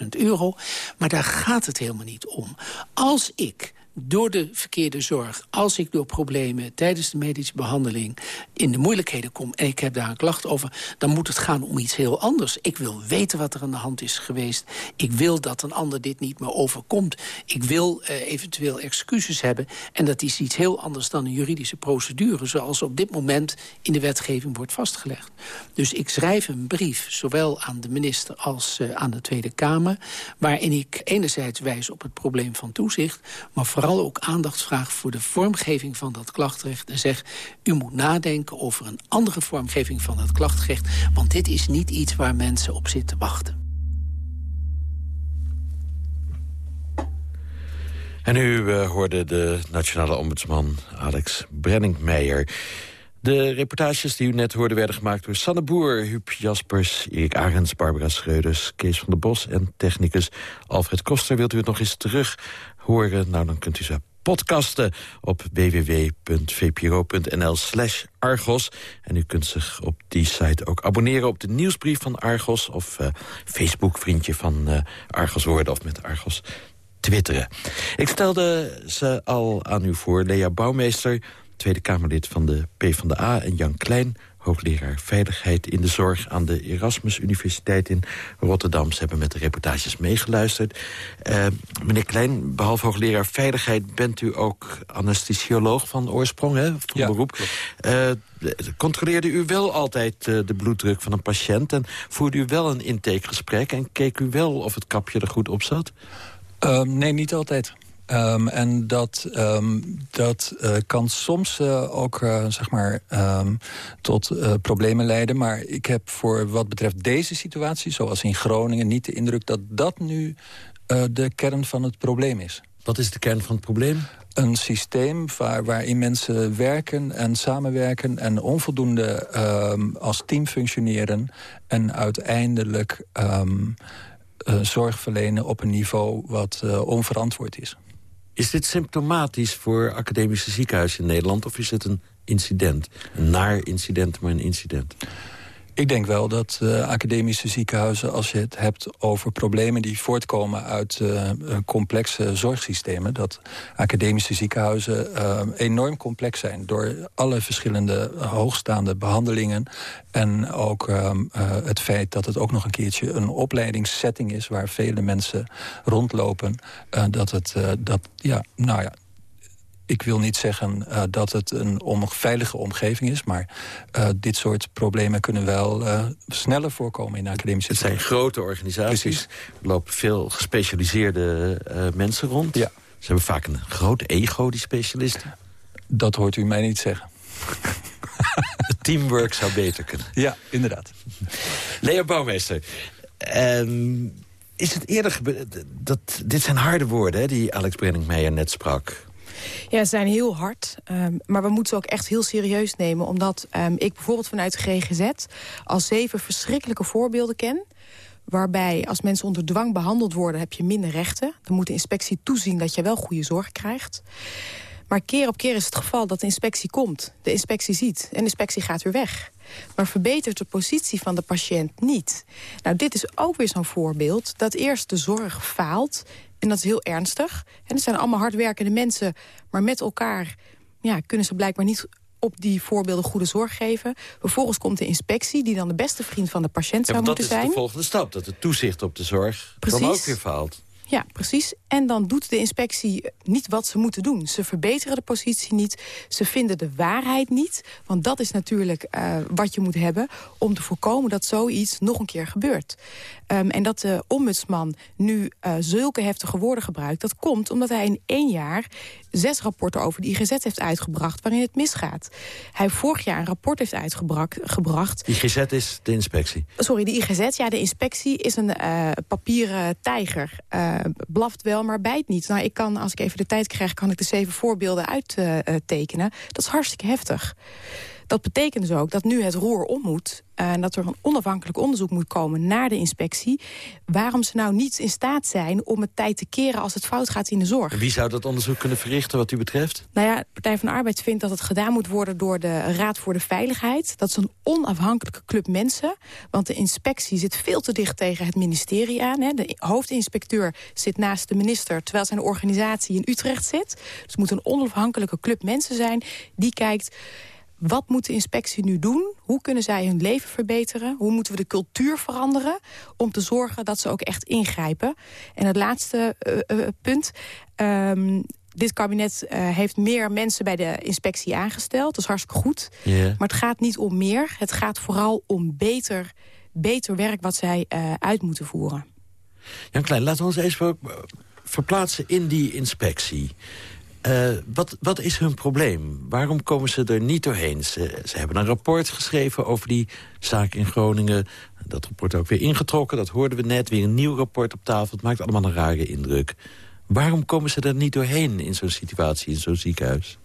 25.000 euro. Maar daar gaat het helemaal niet om. Als ik door de verkeerde zorg... als ik door problemen tijdens de medische behandeling... in de moeilijkheden kom en ik heb daar een klacht over... dan moet het gaan om iets heel anders. Ik wil weten wat er aan de hand is geweest. Ik wil dat een ander dit niet meer overkomt. Ik wil uh, eventueel excuses hebben. En dat is iets heel anders dan een juridische procedure... zoals op dit moment in de wetgeving wordt vastgelegd. Dus ik schrijf een brief, zowel aan de minister als uh, aan de Tweede Kamer... waarin ik enerzijds wijs op het probleem van toezicht... maar vooral vooral ook aandacht vraag voor de vormgeving van dat klachtrecht. En zeg, u moet nadenken over een andere vormgeving van dat klachtrecht. Want dit is niet iets waar mensen op zitten wachten. En u uh, hoorde de nationale ombudsman Alex Brenningmeijer. De reportages die u net hoorde werden gemaakt door Sanne Boer, Huub Jaspers, Erik Arends, Barbara Schreuders, Kees van der Bos en technicus Alfred Koster. Wilt u het nog eens terug Nou, dan kunt u ze podcasten op www.vpro.nl slash Argos. En u kunt zich op die site ook abonneren op de nieuwsbrief van Argos... of uh, Facebook-vriendje van uh, Argos worden of met Argos twitteren. Ik stelde ze al aan u voor, Lea Bouwmeester... Tweede Kamerlid van de PvdA en Jan Klein hoogleraar Veiligheid in de Zorg... aan de Erasmus Universiteit in Rotterdam. Ze hebben met de reportages meegeluisterd. Uh, meneer Klein, behalve hoogleraar Veiligheid... bent u ook anesthesioloog van oorsprong, hè, van ja, beroep. Uh, controleerde u wel altijd uh, de bloeddruk van een patiënt... en voerde u wel een intakegesprek... en keek u wel of het kapje er goed op zat? Um, nee, niet altijd. Um, en dat, um, dat uh, kan soms uh, ook uh, zeg maar, um, tot problemen leiden. Maar ik heb voor wat betreft deze situatie, zoals in Groningen... niet de indruk dat dat nu de kern van het probleem is. Wat is de kern van het probleem? Een systeem waar, waarin mensen werken en samenwerken... en onvoldoende als team functioneren... en uiteindelijk zorg verlenen op een niveau wat onverantwoord is. Is dit symptomatisch voor academische ziekenhuizen in Nederland... of is het een incident? Een naar incident, maar een incident? Ik denk wel dat uh, academische ziekenhuizen, als je het hebt over problemen die voortkomen uit uh, complexe zorgsystemen, dat academische ziekenhuizen enorm complex zijn door alle verschillende hoogstaande behandelingen en ook het feit dat het ook nog een keertje een opleidingssetting is waar vele mensen rondlopen, dat het dat ja, nou ja, ik wil niet zeggen uh, dat het een onveilige omgeving is... maar uh, dit soort problemen kunnen wel uh, sneller voorkomen in academische Het zijn grote organisaties. Precies. Er lopen veel gespecialiseerde mensen rond. Ja. Ze hebben vaak een groot ego, die specialisten. Dat hoort u mij niet zeggen. (laughs) Het teamwork zou beter kunnen. Ja, inderdaad. Lea Bouwmeester... Um, is het eerder. Dat, dit zijn harde woorden hè, die Alex Brenningmeijer net sprak. Ja, ze zijn heel hard. Um, maar we moeten ze ook echt heel serieus nemen. Omdat um, ik bijvoorbeeld vanuit de GGZ al zeven verschrikkelijke voorbeelden ken waarbij als mensen onder dwang behandeld worden... heb je minder rechten. Dan moet de inspectie toezien dat je wel goede zorg krijgt. Maar keer op keer is het geval dat de inspectie komt. De inspectie ziet en de inspectie gaat weer weg. Maar verbetert de positie van de patiënt niet. Nou, dit is ook weer zo'n voorbeeld dat eerst de zorg faalt... en dat is heel ernstig. En het zijn allemaal hardwerkende mensen, maar met elkaar... Ja, kunnen ze blijkbaar niet op die voorbeelden goede zorg geven. Vervolgens komt de inspectie, die dan de beste vriend van de patiënt zou moeten zijn. dat is de volgende stap, dat het toezicht op de zorg Precies. dan ook weer faalt. Ja, precies. En dan doet de inspectie niet wat ze moeten doen. Ze verbeteren de positie niet. Ze vinden de waarheid niet. Want dat is natuurlijk uh, wat je moet hebben... om te voorkomen dat zoiets nog een keer gebeurt. Um, en dat de ombudsman nu uh, zulke heftige woorden gebruikt... dat komt omdat hij in één jaar zes rapporten over de IGZ heeft uitgebracht... waarin het misgaat. Hij vorig jaar een rapport heeft uitgebracht. IGZ is de inspectie? Sorry, de IGZ, ja, de inspectie is een uh, papieren tijger. Uh, blaft wel, maar bijt niet. Nou, ik kan, als ik even de tijd krijg, kan ik de zeven voorbeelden uittekenen. dat is hartstikke heftig. Dat betekent dus ook dat nu het roer om moet... Eh, en dat er een onafhankelijk onderzoek moet komen naar de inspectie... waarom ze nou niet in staat zijn om het tijd te keren als het fout gaat in de zorg. wie zou dat onderzoek kunnen verrichten wat u betreft? Nou ja, de Partij van de Arbeid vindt dat het gedaan moet worden... door de Raad voor de Veiligheid. Dat is een onafhankelijke club mensen. Want de inspectie zit veel te dicht tegen het ministerie aan. Hè. De hoofdinspecteur zit naast de minister... terwijl zijn organisatie in Utrecht zit. Dus het moet een onafhankelijke club mensen zijn... die kijkt wat moet de inspectie nu doen? Hoe kunnen zij hun leven verbeteren? Hoe moeten we de cultuur veranderen? Om te zorgen dat ze ook echt ingrijpen. En het laatste uh, uh, punt. Um, dit kabinet uh, heeft meer mensen bij de inspectie aangesteld. Dat is hartstikke goed. Yeah. Maar het gaat niet om meer. Het gaat vooral om beter, beter werk wat zij uit moeten voeren. Jan Klein, laten we ons even verplaatsen in die inspectie. Uh, wat, wat is hun probleem? Waarom komen ze er niet doorheen? Ze, hebben een rapport geschreven over die zaak in Groningen. Dat rapport ook weer ingetrokken, dat hoorden we net. Weer een nieuw rapport op tafel. Het maakt allemaal een rare indruk. Waarom komen ze er niet doorheen in zo'n situatie, in zo'n ziekenhuis?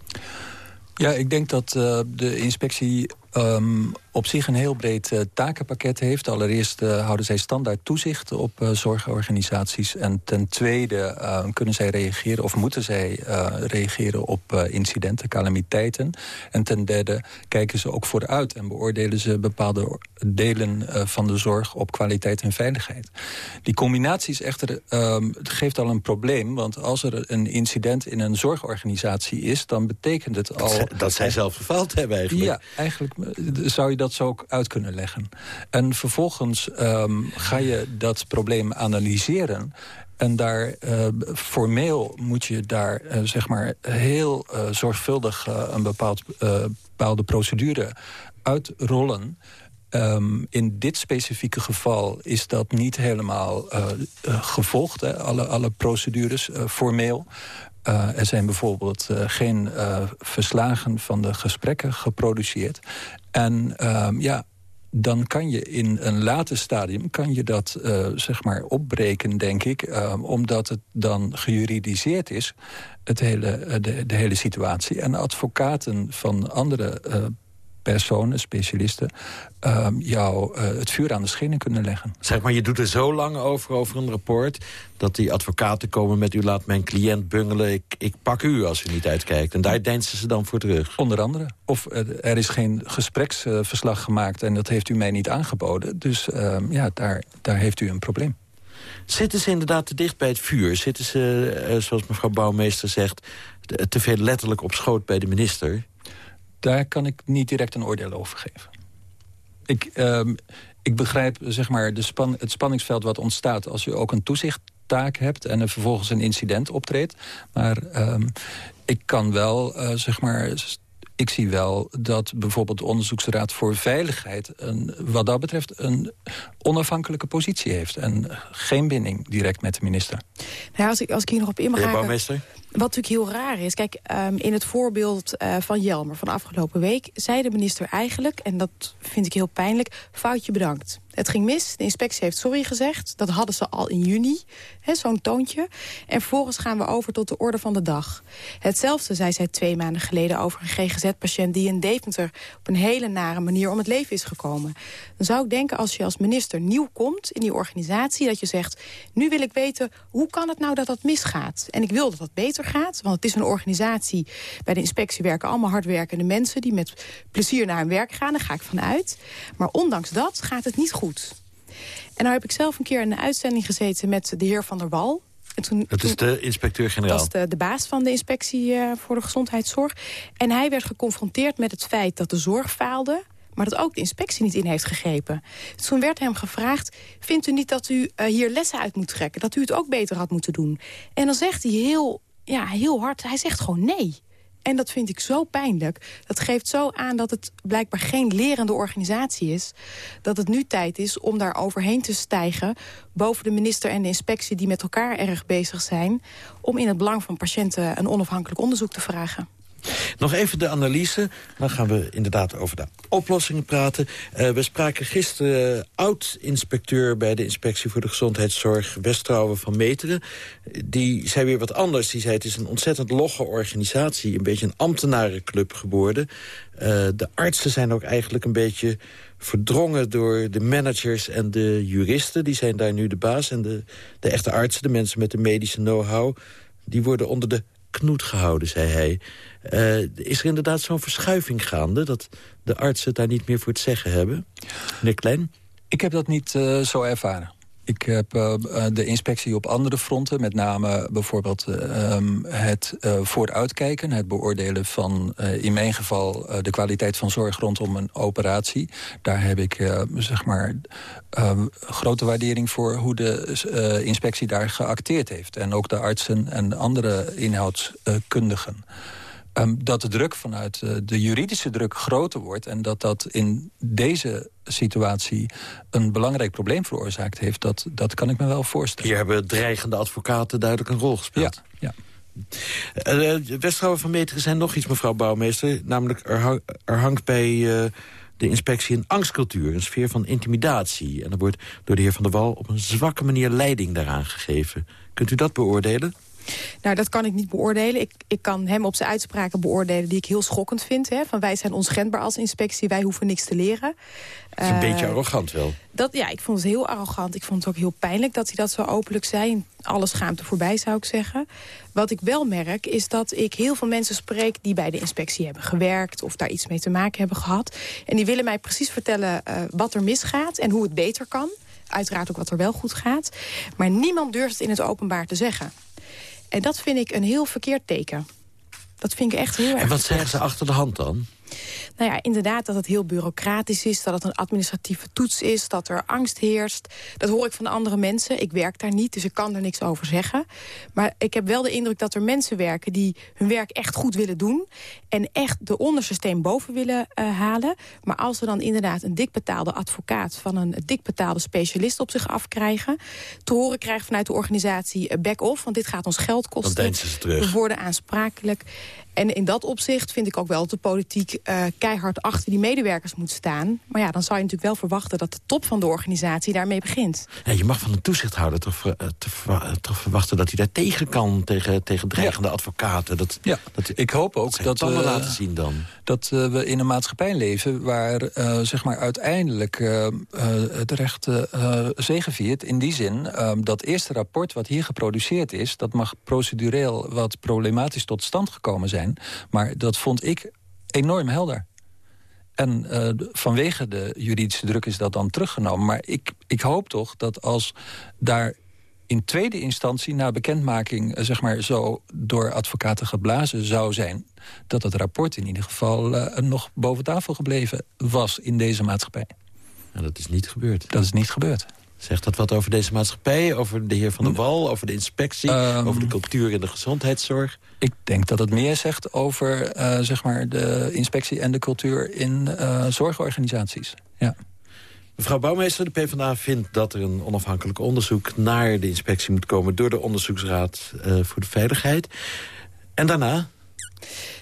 Ja, ik denk dat uh, de inspectie um, op zich een heel breed uh, takenpakket heeft. Allereerst uh, houden zij standaard toezicht op uh, zorgorganisaties. En ten tweede kunnen zij reageren of moeten zij reageren op incidenten, calamiteiten. En ten derde kijken ze ook vooruit en beoordelen ze bepaalde delen van de zorg op kwaliteit en veiligheid. Die combinatie is echter, um, geeft al een probleem. Want als er een incident in een zorgorganisatie is, dan betekent het al... Dat, dat zij zelf gefaald hebben eigenlijk. Ja, eigenlijk zou je dat zo ook uit kunnen leggen. En vervolgens um, ga je dat probleem analyseren... En daar uh, formeel moet je daar uh, zeg maar heel uh, zorgvuldig een bepaald, bepaalde procedure uitrollen. Um, in dit specifieke geval is dat niet helemaal gevolgd, hè, alle, alle procedures formeel. Er zijn bijvoorbeeld geen verslagen van de gesprekken geproduceerd. En ehm, ja, dan kan je in een later stadium kan je dat zeg maar opbreken, denk ik. Ehm, omdat het dan gejuridiseerd is, het hele, de, de hele situatie. En advocaten van andere personen, specialisten... Um, jou uh, het vuur aan de schenen kunnen leggen. Zeg maar, je doet er zo lang over, over een rapport... dat die advocaten komen met u laat mijn cliënt bungelen... ik, ik pak u als u niet uitkijkt. En daar densen ze dan voor terug. Onder andere. Of uh, er is geen gespreksverslag gemaakt... en dat heeft u mij niet aangeboden. Dus um, ja, daar, daar heeft u een probleem. Zitten ze inderdaad te dicht bij het vuur? Zitten ze, zoals mevrouw Bouwmeester zegt... te veel letterlijk op schoot bij de minister? Daar kan ik niet direct een oordeel over geven. Ik, um, ik begrijp zeg maar, de span het spanningsveld wat ontstaat... als je ook een toezichttaak hebt en er vervolgens een incident optreedt. Maar um, ik kan wel uh, zeg maar, ik zie wel dat bijvoorbeeld de Onderzoeksraad voor Veiligheid... Een, wat dat betreft een onafhankelijke positie heeft... en geen binding direct met de minister. Nou, als, ik, als ik hier nog op in mag haken... Wat natuurlijk heel raar is, kijk, um, in het voorbeeld uh, van Jelmer van afgelopen week... zei de minister eigenlijk, en dat vind ik heel pijnlijk, foutje bedankt. Het ging mis, de inspectie heeft sorry gezegd. Dat hadden ze al in juni, zo'n toontje. En vervolgens gaan we over tot de orde van de dag. Hetzelfde zei zij twee maanden geleden over een GGZ-patiënt... die in Deventer op een hele nare manier om het leven is gekomen. Dan zou ik denken, als je als minister nieuw komt in die organisatie... dat je zegt, nu wil ik weten, hoe kan het nou dat dat misgaat? En ik wil dat dat beter gaat, want het is een organisatie... bij de inspectie werken allemaal hardwerkende mensen... die met plezier naar hun werk gaan, daar ga ik vanuit. Maar ondanks dat gaat het niet goed goed. En nou heb ik zelf een keer in een uitzending gezeten met de heer Van der Wal. En toen, dat is de inspecteur-generaal. Dat is de, de, baas van de inspectie uh, voor de gezondheidszorg. En hij werd geconfronteerd met het feit dat de zorg faalde maar dat ook de inspectie niet in heeft gegrepen. Dus toen werd hem gevraagd, vindt u niet dat u uh, hier lessen uit moet trekken? Dat u het ook beter had moeten doen? En dan zegt hij heel, ja, heel hard, hij zegt gewoon nee. En dat vind ik zo pijnlijk. Dat geeft zo aan dat het blijkbaar geen lerende organisatie is. Dat het nu tijd is om daar overheen te stijgen... boven de minister en de inspectie die met elkaar erg bezig zijn... om in het belang van patiënten een onafhankelijk onderzoek te vragen. Nog even de analyse. Dan gaan we inderdaad over de oplossingen praten. Uh, we spraken gisteren uh, oud-inspecteur bij de Inspectie voor de Gezondheidszorg... Westrouwen van Meteren. Die zei weer wat anders. Die zei het is een ontzettend logge organisatie. Een beetje een ambtenarenclub geworden. Uh, de artsen zijn ook eigenlijk een beetje verdrongen door de managers en de juristen. Die zijn daar nu de baas. En de, de echte artsen, de mensen met de medische know-how... die worden onder de knoet gehouden, zei hij. Uh, is er inderdaad zo'n verschuiving gaande... dat de artsen het daar niet meer voor het zeggen hebben? Meneer Klein? Ik heb dat niet uh, zo ervaren. Ik heb uh, de inspectie op andere fronten, met name bijvoorbeeld uh, het uh, vooruitkijken, het beoordelen van in mijn geval de kwaliteit van zorg rondom een operatie. Daar heb ik zeg maar grote waardering voor hoe de inspectie daar geacteerd heeft. En ook de artsen en andere inhoudskundigen. Um, dat de druk vanuit uh, de juridische druk groter wordt... en dat dat in deze situatie een belangrijk probleem veroorzaakt heeft... dat, dat kan ik me wel voorstellen. Hier hebben dreigende advocaten duidelijk een rol gespeeld. Ja, ja. Uh, Westrouwen van Meteren zijn nog iets, mevrouw Bouwmeester. Namelijk, er, hang, er hangt bij uh, de inspectie een angstcultuur, een sfeer van intimidatie. En er wordt door de heer Van der Wal op een zwakke manier leiding daaraan gegeven. Kunt u dat beoordelen? Nou, dat kan ik niet beoordelen. Ik, ik kan hem op zijn uitspraken beoordelen die ik heel schokkend vind. Hè? Van wij zijn onschendbaar als inspectie, wij hoeven niks te leren. Het is een uh, beetje arrogant wel. Dat, ja, ik vond het heel arrogant. Ik vond het ook heel pijnlijk dat hij dat zo openlijk zei. Alle schaamte voorbij, zou ik zeggen. Wat ik wel merk, is dat ik heel veel mensen spreek... die bij de inspectie hebben gewerkt of daar iets mee te maken hebben gehad. En die willen mij precies vertellen uh, wat er misgaat en hoe het beter kan. Uiteraard ook wat er wel goed gaat. Maar niemand durft het in het openbaar te zeggen. En dat vind ik een heel verkeerd teken. Dat vind ik echt heel erg... En wat zeggen ze achter de hand dan? Nou ja, inderdaad dat het heel bureaucratisch is... dat het een administratieve toets is, dat er angst heerst. Dat hoor ik van andere mensen. Ik werk daar niet, dus ik kan er niks over zeggen. Maar ik heb wel de indruk dat er mensen werken... die hun werk echt goed willen doen... en echt de onderste steen boven willen uh, halen. Maar als ze dan inderdaad een dikbetaalde advocaat... van een dikbetaalde specialist op zich afkrijgen... te horen krijgen vanuit de organisatie uh, back-off... want dit gaat ons geld kosten. ze terug. We worden aansprakelijk. En in dat opzicht vind ik ook wel dat de politiek uh, keihard achter die medewerkers moet staan. Maar ja, dan zou je natuurlijk wel verwachten dat de top van de organisatie daarmee begint. Ja, je mag van een toezichthouder toch, uh, toch verwachten dat hij daar tegen kan, tegen, tegen dreigende ja. advocaten. Dat, ja, dat, ik hoop ook dat, we we laten zien dan. Dat uh, we in een maatschappij leven waar zeg maar uiteindelijk het recht zegeviert. In die zin, dat eerste rapport wat hier geproduceerd is, dat mag procedureel wat problematisch tot stand gekomen zijn. Maar dat vond ik enorm helder. En uh, vanwege de juridische druk is dat dan teruggenomen. Maar ik, ik hoop toch dat als daar in tweede instantie... na bekendmaking uh, zeg maar, zo door advocaten geblazen zou zijn... dat het rapport in ieder geval uh, nog boven tafel gebleven was in deze maatschappij. En dat is niet gebeurd. Dat is niet gebeurd. Zegt dat wat over deze maatschappij, over de heer Van der Wal... over de inspectie, um, over de cultuur in de gezondheidszorg? Ik denk dat het meer zegt over uh, zeg maar de inspectie en de cultuur in uh, zorgorganisaties. Ja. Mevrouw Bouwmeester, de PvdA vindt dat er een onafhankelijk onderzoek... naar de inspectie moet komen door de Onderzoeksraad uh, voor de Veiligheid. En daarna?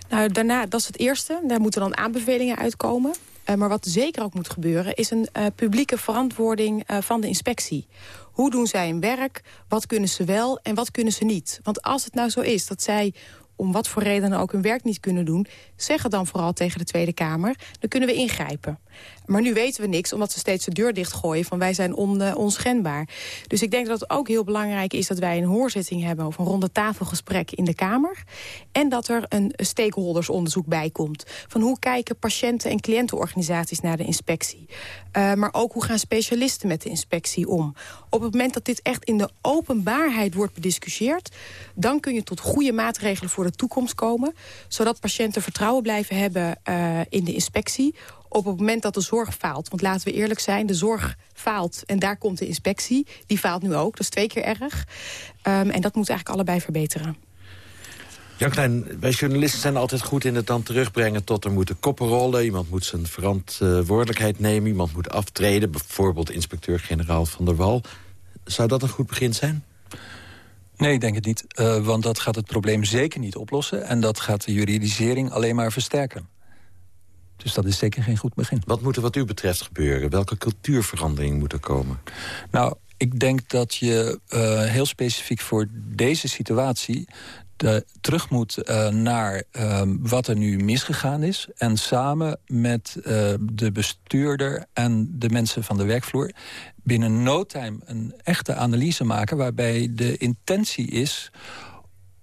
Nou, daarna, dat is het eerste. Daar moeten dan aanbevelingen uitkomen. Maar wat zeker ook moet gebeuren... is een publieke verantwoording van de inspectie. Hoe doen zij hun werk? Wat kunnen ze wel en wat kunnen ze niet? Want als het nou zo is dat zij om wat voor redenen ook hun werk niet kunnen doen... zeg het dan vooral tegen de Tweede Kamer. Dan kunnen we ingrijpen. Maar nu weten we niks, omdat ze steeds de deur dichtgooien... van wij zijn on, uh, onschendbaar. Dus ik denk dat het ook heel belangrijk is... dat wij een hoorzitting hebben of een ronde tafelgesprek in de Kamer. En dat er een stakeholdersonderzoek bij komt. Van hoe kijken patiënten- en cliëntenorganisaties naar de inspectie. Uh, maar ook hoe gaan specialisten met de inspectie om. Op het moment dat dit echt in de openbaarheid wordt bediscussieerd... dan kun je tot goede maatregelen voor de toekomst komen. Zodat patiënten vertrouwen blijven hebben uh, in de inspectie op het moment dat de zorg faalt. Want laten we eerlijk zijn, de zorg faalt en daar komt de inspectie. Die faalt nu ook, dat is twee keer erg. Um, en dat moet eigenlijk allebei verbeteren. Jan Klein, wij journalisten zijn altijd goed in het dan terugbrengen... tot er moeten koppen rollen, iemand moet zijn verantwoordelijkheid nemen... iemand moet aftreden, bijvoorbeeld inspecteur-generaal Van der Wal. Zou dat een goed begin zijn? Nee, ik denk het niet. Uh, want dat gaat het probleem zeker niet oplossen. En dat gaat de juridisering alleen maar versterken. Dus dat is zeker geen goed begin. Wat moet er wat u betreft gebeuren? Welke cultuurverandering moet er komen? Nou, ik denk dat je uh, heel specifiek voor deze situatie... De, terug moet uh, naar uh, wat er nu misgegaan is. En samen met uh, de bestuurder en de mensen van de werkvloer... binnen no time een echte analyse maken... waarbij de intentie is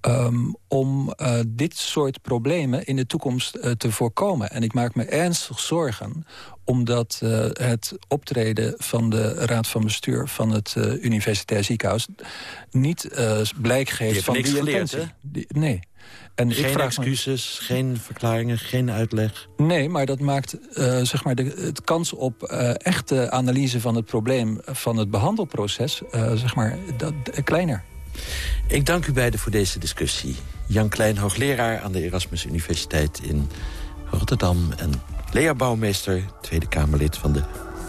Um, om uh, dit soort problemen in de toekomst uh, te voorkomen. En ik maak me ernstig zorgen omdat uh, het optreden van de Raad van Bestuur... van het Universitair Ziekenhuis niet blijk geeft van die intentie. Die, nee. En geen ik vraag excuses, me... geen verklaringen, geen uitleg? Nee, maar dat maakt zeg maar de, het kans op echte analyse van het probleem... van het behandelproces zeg maar, dat, kleiner. Ik dank u beiden voor deze discussie. Jan Klein, hoogleraar aan de Erasmus Universiteit in Rotterdam... en Lea Bouwmeester, Tweede Kamerlid van de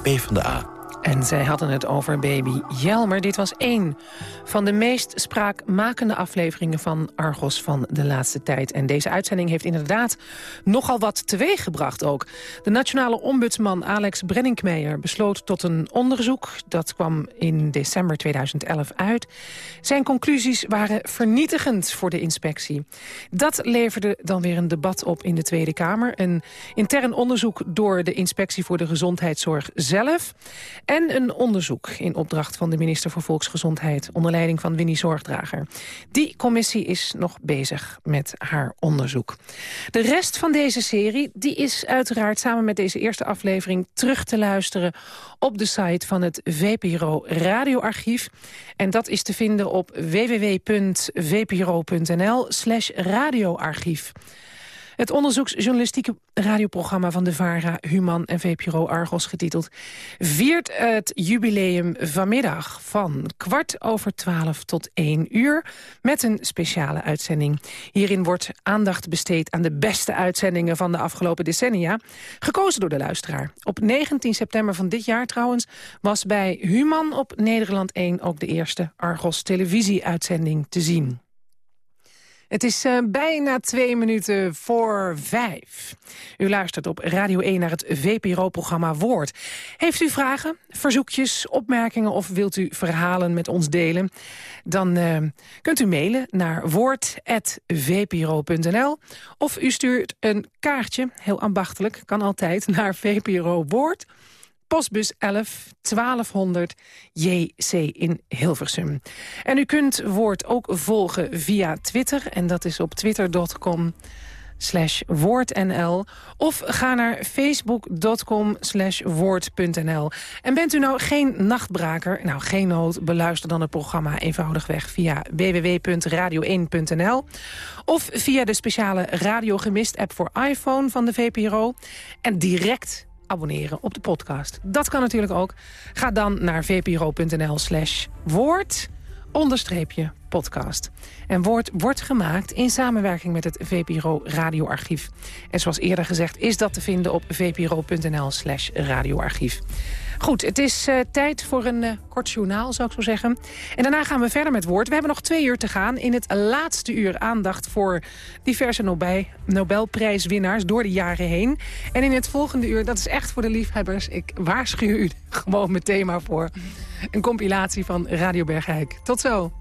PvdA. En zij hadden het over baby Jelmer. Dit was één van de meest spraakmakende afleveringen van Argos van de laatste tijd. En deze uitzending heeft inderdaad nogal wat teweeggebracht ook. De nationale ombudsman Alex Brenninkmeijer besloot tot een onderzoek. Dat kwam in december 2011 uit. Zijn conclusies waren vernietigend voor de inspectie. Dat leverde dan weer een debat op in de Tweede Kamer. Een intern onderzoek door de Inspectie voor de Gezondheidszorg zelf... En een onderzoek in opdracht van de minister voor Volksgezondheid... onder leiding van Winnie Zorgdrager. Die commissie is nog bezig met haar onderzoek. De rest van deze serie die is uiteraard samen met deze eerste aflevering... terug te luisteren op de site van het VPRO Radioarchief. En dat is te vinden op www.vpro.nl radioarchief. Het onderzoeksjournalistieke radioprogramma van de VARA, Human en VPRO Argos getiteld... viert het jubileum vanmiddag van kwart over twaalf tot één uur... met een speciale uitzending. Hierin wordt aandacht besteed aan de beste uitzendingen van de afgelopen decennia... gekozen door de luisteraar. Op 19 september van dit jaar trouwens was bij Human op Nederland 1... ook de eerste Argos televisieuitzending te zien. Het is uh, bijna twee minuten voor vijf. U luistert op Radio 1 naar het VPRO-programma Woord. Heeft u vragen, verzoekjes, opmerkingen of wilt u verhalen met ons delen? Dan uh, kunt u mailen naar woord.vpro.nl of u stuurt een kaartje, heel ambachtelijk, kan altijd, naar VPRO Woord postbus 11 1200 JC in Hilversum. En u kunt Woord ook volgen via Twitter. En dat is op twitter.com slash woordnl. Of ga naar facebook.com slash woord.nl. En bent u nou geen nachtbraker? Nou, geen nood. Beluister dan het programma eenvoudigweg via www.radio1.nl. Of via de speciale Radio Gemist app voor iPhone van de VPRO. En direct abonneren op de podcast. Dat kan natuurlijk ook. Ga dan naar vpro.nl slash woord onderstreepje podcast. En Woord wordt gemaakt in samenwerking met het VPRO Radioarchief. En zoals eerder gezegd is dat te vinden op vpro.nl slash radioarchief. Goed, het is uh, tijd voor een uh, kort journaal, zou ik zo zeggen. En daarna gaan we verder met woord. We hebben nog twee uur te gaan. In het laatste uur aandacht voor diverse Nobel Nobelprijswinnaars door de jaren heen. En in het volgende uur, dat is echt voor de liefhebbers... ik waarschuw u (laughs) gewoon mijn thema voor. Een compilatie van Radio Bergijk. Tot zo.